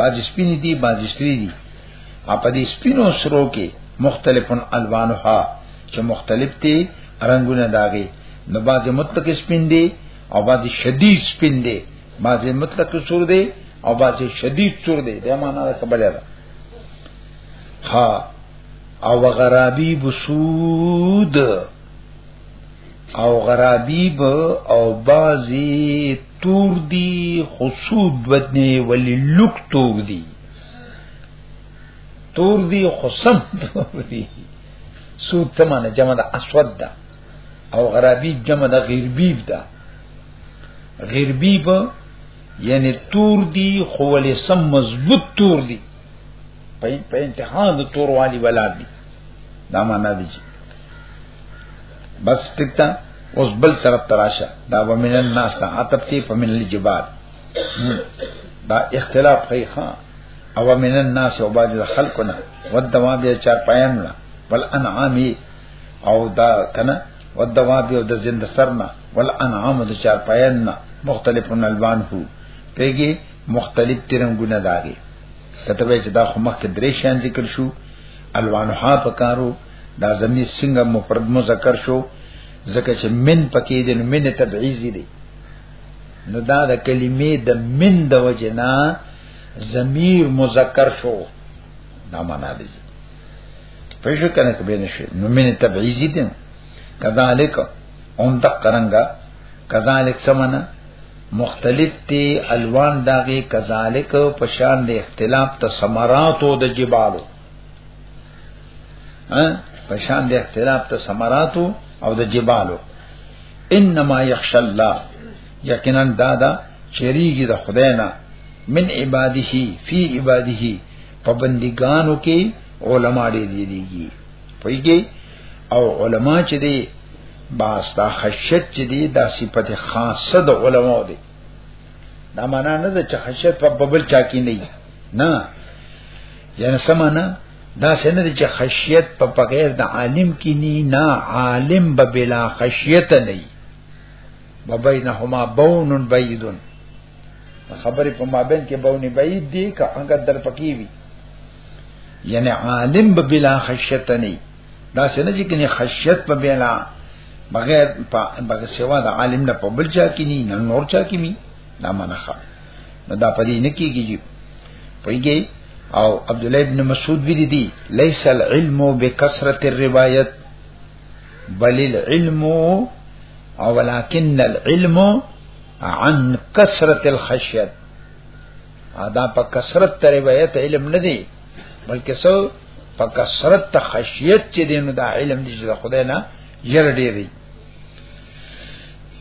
بعض سپین دي بعض سری دي په دې سپینو سرو کې مختلفن الوانها چې مختلف دي رنگونه داغي نو بعض مطلق سپین دي او بعض شدید سپین دي بعض مطلق سور دي او بعض شدید سور دي دا معنا ده کبل ده ها او غرابی بسود او غرابیب او بازی تور دی خصود بدنه ولی لوک تور دی تور دی خصم تور دی سود تمانه جمع ده اسود ده او غرابی جمع ده غیربیب ده غیربیب یعنی تور دی خولی سم مضبوط تور دی په په انتها د تور والی ولا دي دا معنا دي بس ټکتا اوس بل طرف تراشه دا ومن الناس ته عتب تی په من الجبال دا اختلاف خی خان او من الناس او باج خلقنا ودوا بیا چار پایان لا بل انعامی او دا کنه ودوا بیا د زند سرنا ول انعام د چار پایان مختلفن الوان هو پیګي مختلف ترنګونه داري کته به چې دا خو مخکې درې شان ذکر شو الوانها پکارو دا زمي څنګه مفرد مذکر شو ځکه چې من پکې دې نو من تبعیض دي نو دا د کلمې د من د وجنا ضمیر مذکر شو دا معنا دي پښ کنه کې به نشي نو من تبعیض دي کذالک اون تک کرنګا کذالک سمنا مختلف تی الوان داغه کذالک پشان د اختلاف ته سمراتو د جبالو ها پشان د اختلاف ته سمراتو او د جبالو انما یخش الله یقینا دادا چریږي د خدای نه من عباده فی عباده په بندګانو کې علما دې دیږي پویږي او علما چې دې باس دا خشیت چې دی دا صفت خاصه د علماو دی دا معنا نه ده چې خشیت په ببل چا کې نه نه یعنی سمانا دا سنه چې خشیت په بغیر د عالم کې نه نه عالم به بلا خشیت نه وبینهما بون بعید خبرې په مابین کې بون بعید دی که هغه در پکې وي یعنی عالم به بلا خشیت نه دا څنګه چې کني خشیت په بیلا بغیر په بغیر سوا د عالم نه په بل چا کې نه نور چا کې می دا منخه نو دا پدې نه کیږي پویږي او عبد الله ابن مسعود ویلي دي ليس العلم بكثرة الروايات بل العلم او ولكن العلم عن كثرة الخشية دا په کثرت روایت علم نه دی بلکې سو په کثرت ته خشیت چې دینو دا علم دي چې خدای نه ير ډېری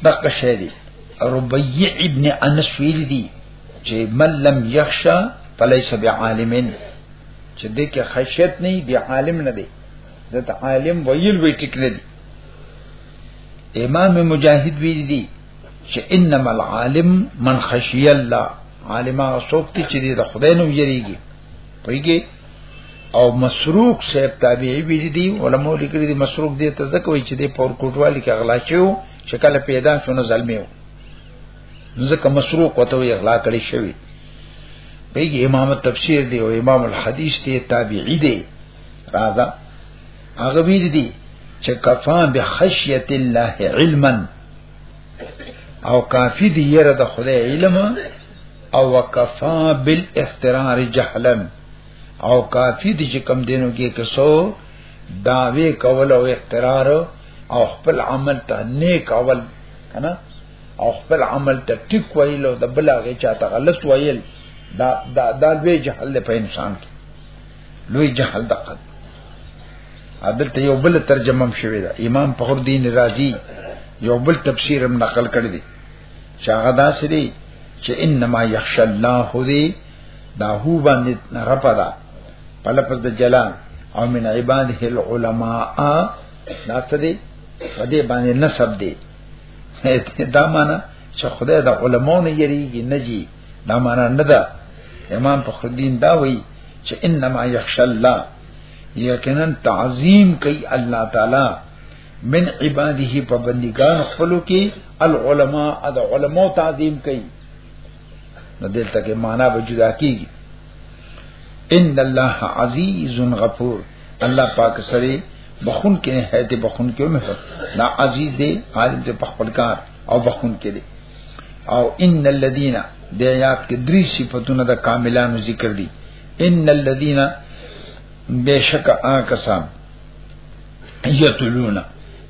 دغه شی دی ربيع ابن انس ویل دي چې من لم يخشى فليس بعالم چې دې کې خشیت نه دی عالم نه دی دا عالم ویل وی ټیک نه دی امام مجاهد ویل دي چې انما العالم من خشی الله عالم هغه څوک چې د خدای نوم یریږي پوهیږي او مسروق صاحب تابعی وی دي علماء لیکلي دي مسروق دې ته ځکه وی چې د پور کوټوالي کې اغلا شو چې کله پیدا شونه ظلمي و ځکه مسروق وته وی اغلا کړی شوی پیږي امام تفسیر دی او امام الحدیث دی تابعی دی راځه هغه وی دي چې کفان بخشیت الله علما او کافی دی یره د خدای علم او وکفا بالاخترار جهلا او کافی دی چې کم دینو کې کسو داوی کول او اخترار او خپل عمل ته نیک اول کنه او خپل عمل ته ټیک ویل او د بلاغه چاته غلط ویل دا دا د لوی جهل په انسان کې لوی جهل دقت عدل ته یو بل ترجمه هم شوی دا امام فخر الدین رازی یو بل تفسیر هم نقل کړی دی چې هغه داسې دی چې انما یخش الله دی دا هو باندې رپا دا په لفظ د جلال او من عباده العلماء دا څه دی په دې باندې نسب دی دا معنا چې خدای د علماو نه یریږي نه جی دا معنا نه ده امام فخر الدین دا وایي چې انما یخش الله یقینا تعظیم کوي الله تعالی من عباده په بندگان خپلو کې العلماء د علماء تعظیم کوي نو دلته کې معنا به جدا کیږي ان الله عزیز غفور الله پاک سره بخون کې نه هته بخون کې مه نه عزیز دی عالم ته په خپل کار او بخون کې دی او ان الذين د آیات کې درې صفاتونه د کاملانو ذکر دي ان الذين بشک آکسان یتلون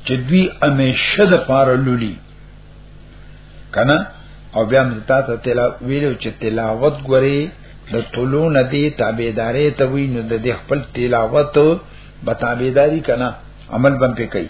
چې دوی همیشه د پاره لولي کنه او بیا موږ ته ته تلا ویلو چې تلاوت غوري د طلوع ندی تابعدارې ته وی نو د خپل تلاوت به تابعداري کنه عمل بم پې کوي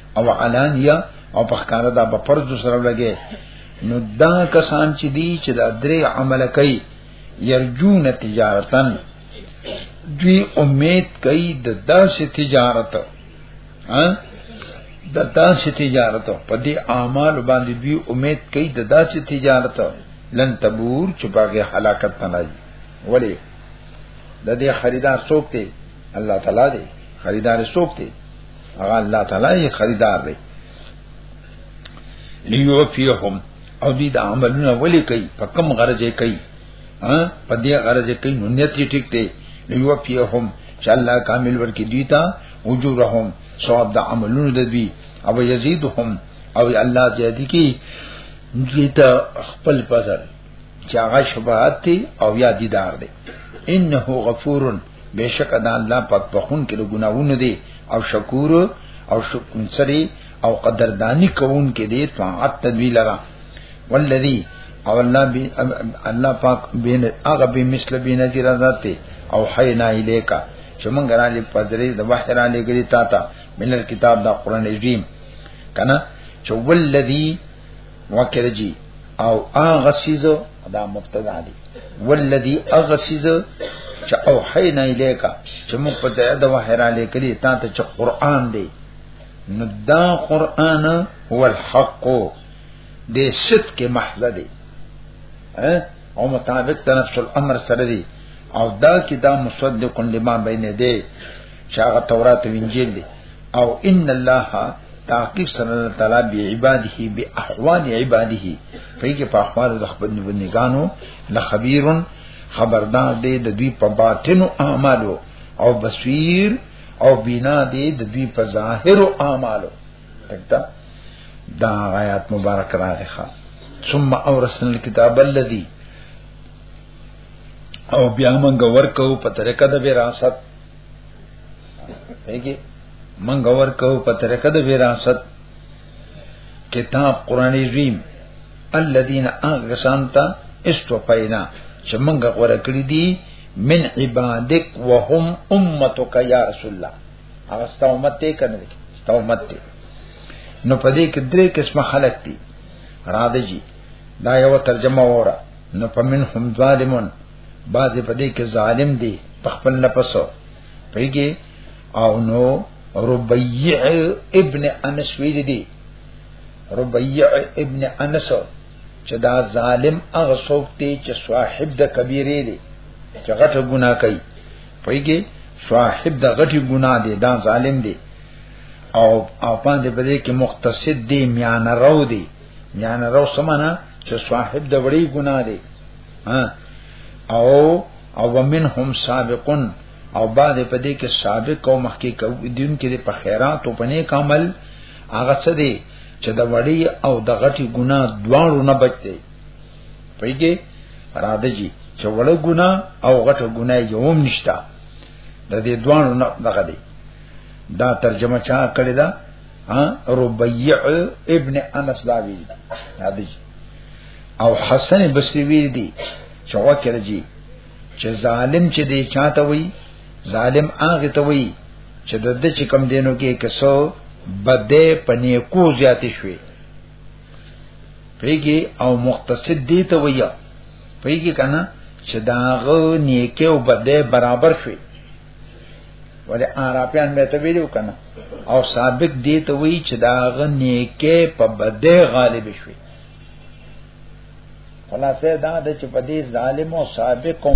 او علانیه او په ښکار دا په فرض سره لګي نو دا کسان چې دي چې دا درې عمل کوي يرجون تجارتن دوی امید کوي د داسې تجارت ها د داسې تجارت په دې اعمال باندې دوی امید کوي د داسې تجارت لن تبور چې باغه هلاکت نه لای ولی د دې خریدار څوک دی الله تعالی دی خریدار څوک دی هغه الله تعالی یې خریدار دی لیو فیهم او دې د عملونه ولي کوي په کم غرض یې کوي ها په دې غرض یې کوي نو نیت یې ټیک دی لیو فیهم چې الله کامل ورکی دیتا وجورهم ثواب د عملونو د دوی او یزيدهم او الله زیاتی کی دیتا خپل فضل چې هغه شفاعت او یا دیدار دی انه غفور بشک د الله پاک په خون کې د ګناوونو دی او شکور او شکر سری او قدردانی کوون کې دی طاعت تدوی لرا والذي او الله بي الله پاک بین هغه به مثل بی نظیر ذات او حینا الیکا چې مونږ را لې پذرې د وحی را لې ګری تا ته من الكتاب دا قران عظیم کنه چې والذي موکر جی او هغه سیز دا مبتدا دی والذي اغسز چې او حینا الیکا چې موږ په ځای د وحیرا لیکلی تا ته چې قران دی نو دا قران هو الحق دې ست کې محض دی او مطابق تنفس الامر سره دی او دا کتاب مصدق لما بین دی چې هغه تورات او انجیل دی او ان الله تحقیق سره الله تعالی به عباده به احوال عباده په کې په احوال د خپل بندګانو لخبیر خبردار دی د دوی په باطنو اعمالو او بصیر او بنا دی د دوی په ظاهر او اعمالو تکتا دا آیات مبارک راغی ښا ثم اورثنا الكتاب الذي او بیا موږ ورکو په طریقه د وراثت پیګه منګ ور کو په طریقه د وراثت کتاب قران عظیم الذين اغسانتا استوفینا چې منګ ور کړی دي من عبادک وهم امتک یا رسول الله هغه ستو امت ته کنه ستو امت ته نو پدې کې درې قسمه خلق دي را دي دا یو ترجمه وره نو پمن هم ظالمون بعض په دې کې ظالم دی په خپل نفس پیږي او نو ربيع ابن انس ویل دي ربيع ابن انس چې دا ظالم هغه څوک دی چې صاحب د کبیره دی چې غټه ګناه کوي پیږي صاحب د غټي ګناه دی دا ظالم دی او او باندې په دې کې مختصد دی میان رو دی میان رو سمانه چې صاحب د وړي ګناه دی ها او او ومنهم سابقون او بعد په دې کې سابق او مخکې دین کې په خیرات او په نیک عمل هغه څه دی چې د وړي او د غټي ګناه دواړو نه بچ دی پیږي را دجی چې وړه ګناه او غټه ګناه یو هم نشتا د دې دواړو نه دغه دی دا ترجمه چا کړی دا ربيع ابن انس داوی دا دی او حسن بصری ویل دي چې وکړي چې ظالم چې دی چاته وي ظالم هغه ته وي چې د دې چې کم دینو کې کسو بده پنی کو زیات شوي پیږي او مختصد دی ته وي پیږي کنه چې داغه نیکه او بده برابر شوي ولې عربیان به ته ویلو کنه او سابق دی ته وی چې دا غنی کې په بده غالب شوی خلاصه دا د چې په دې ظالم او سابق کوم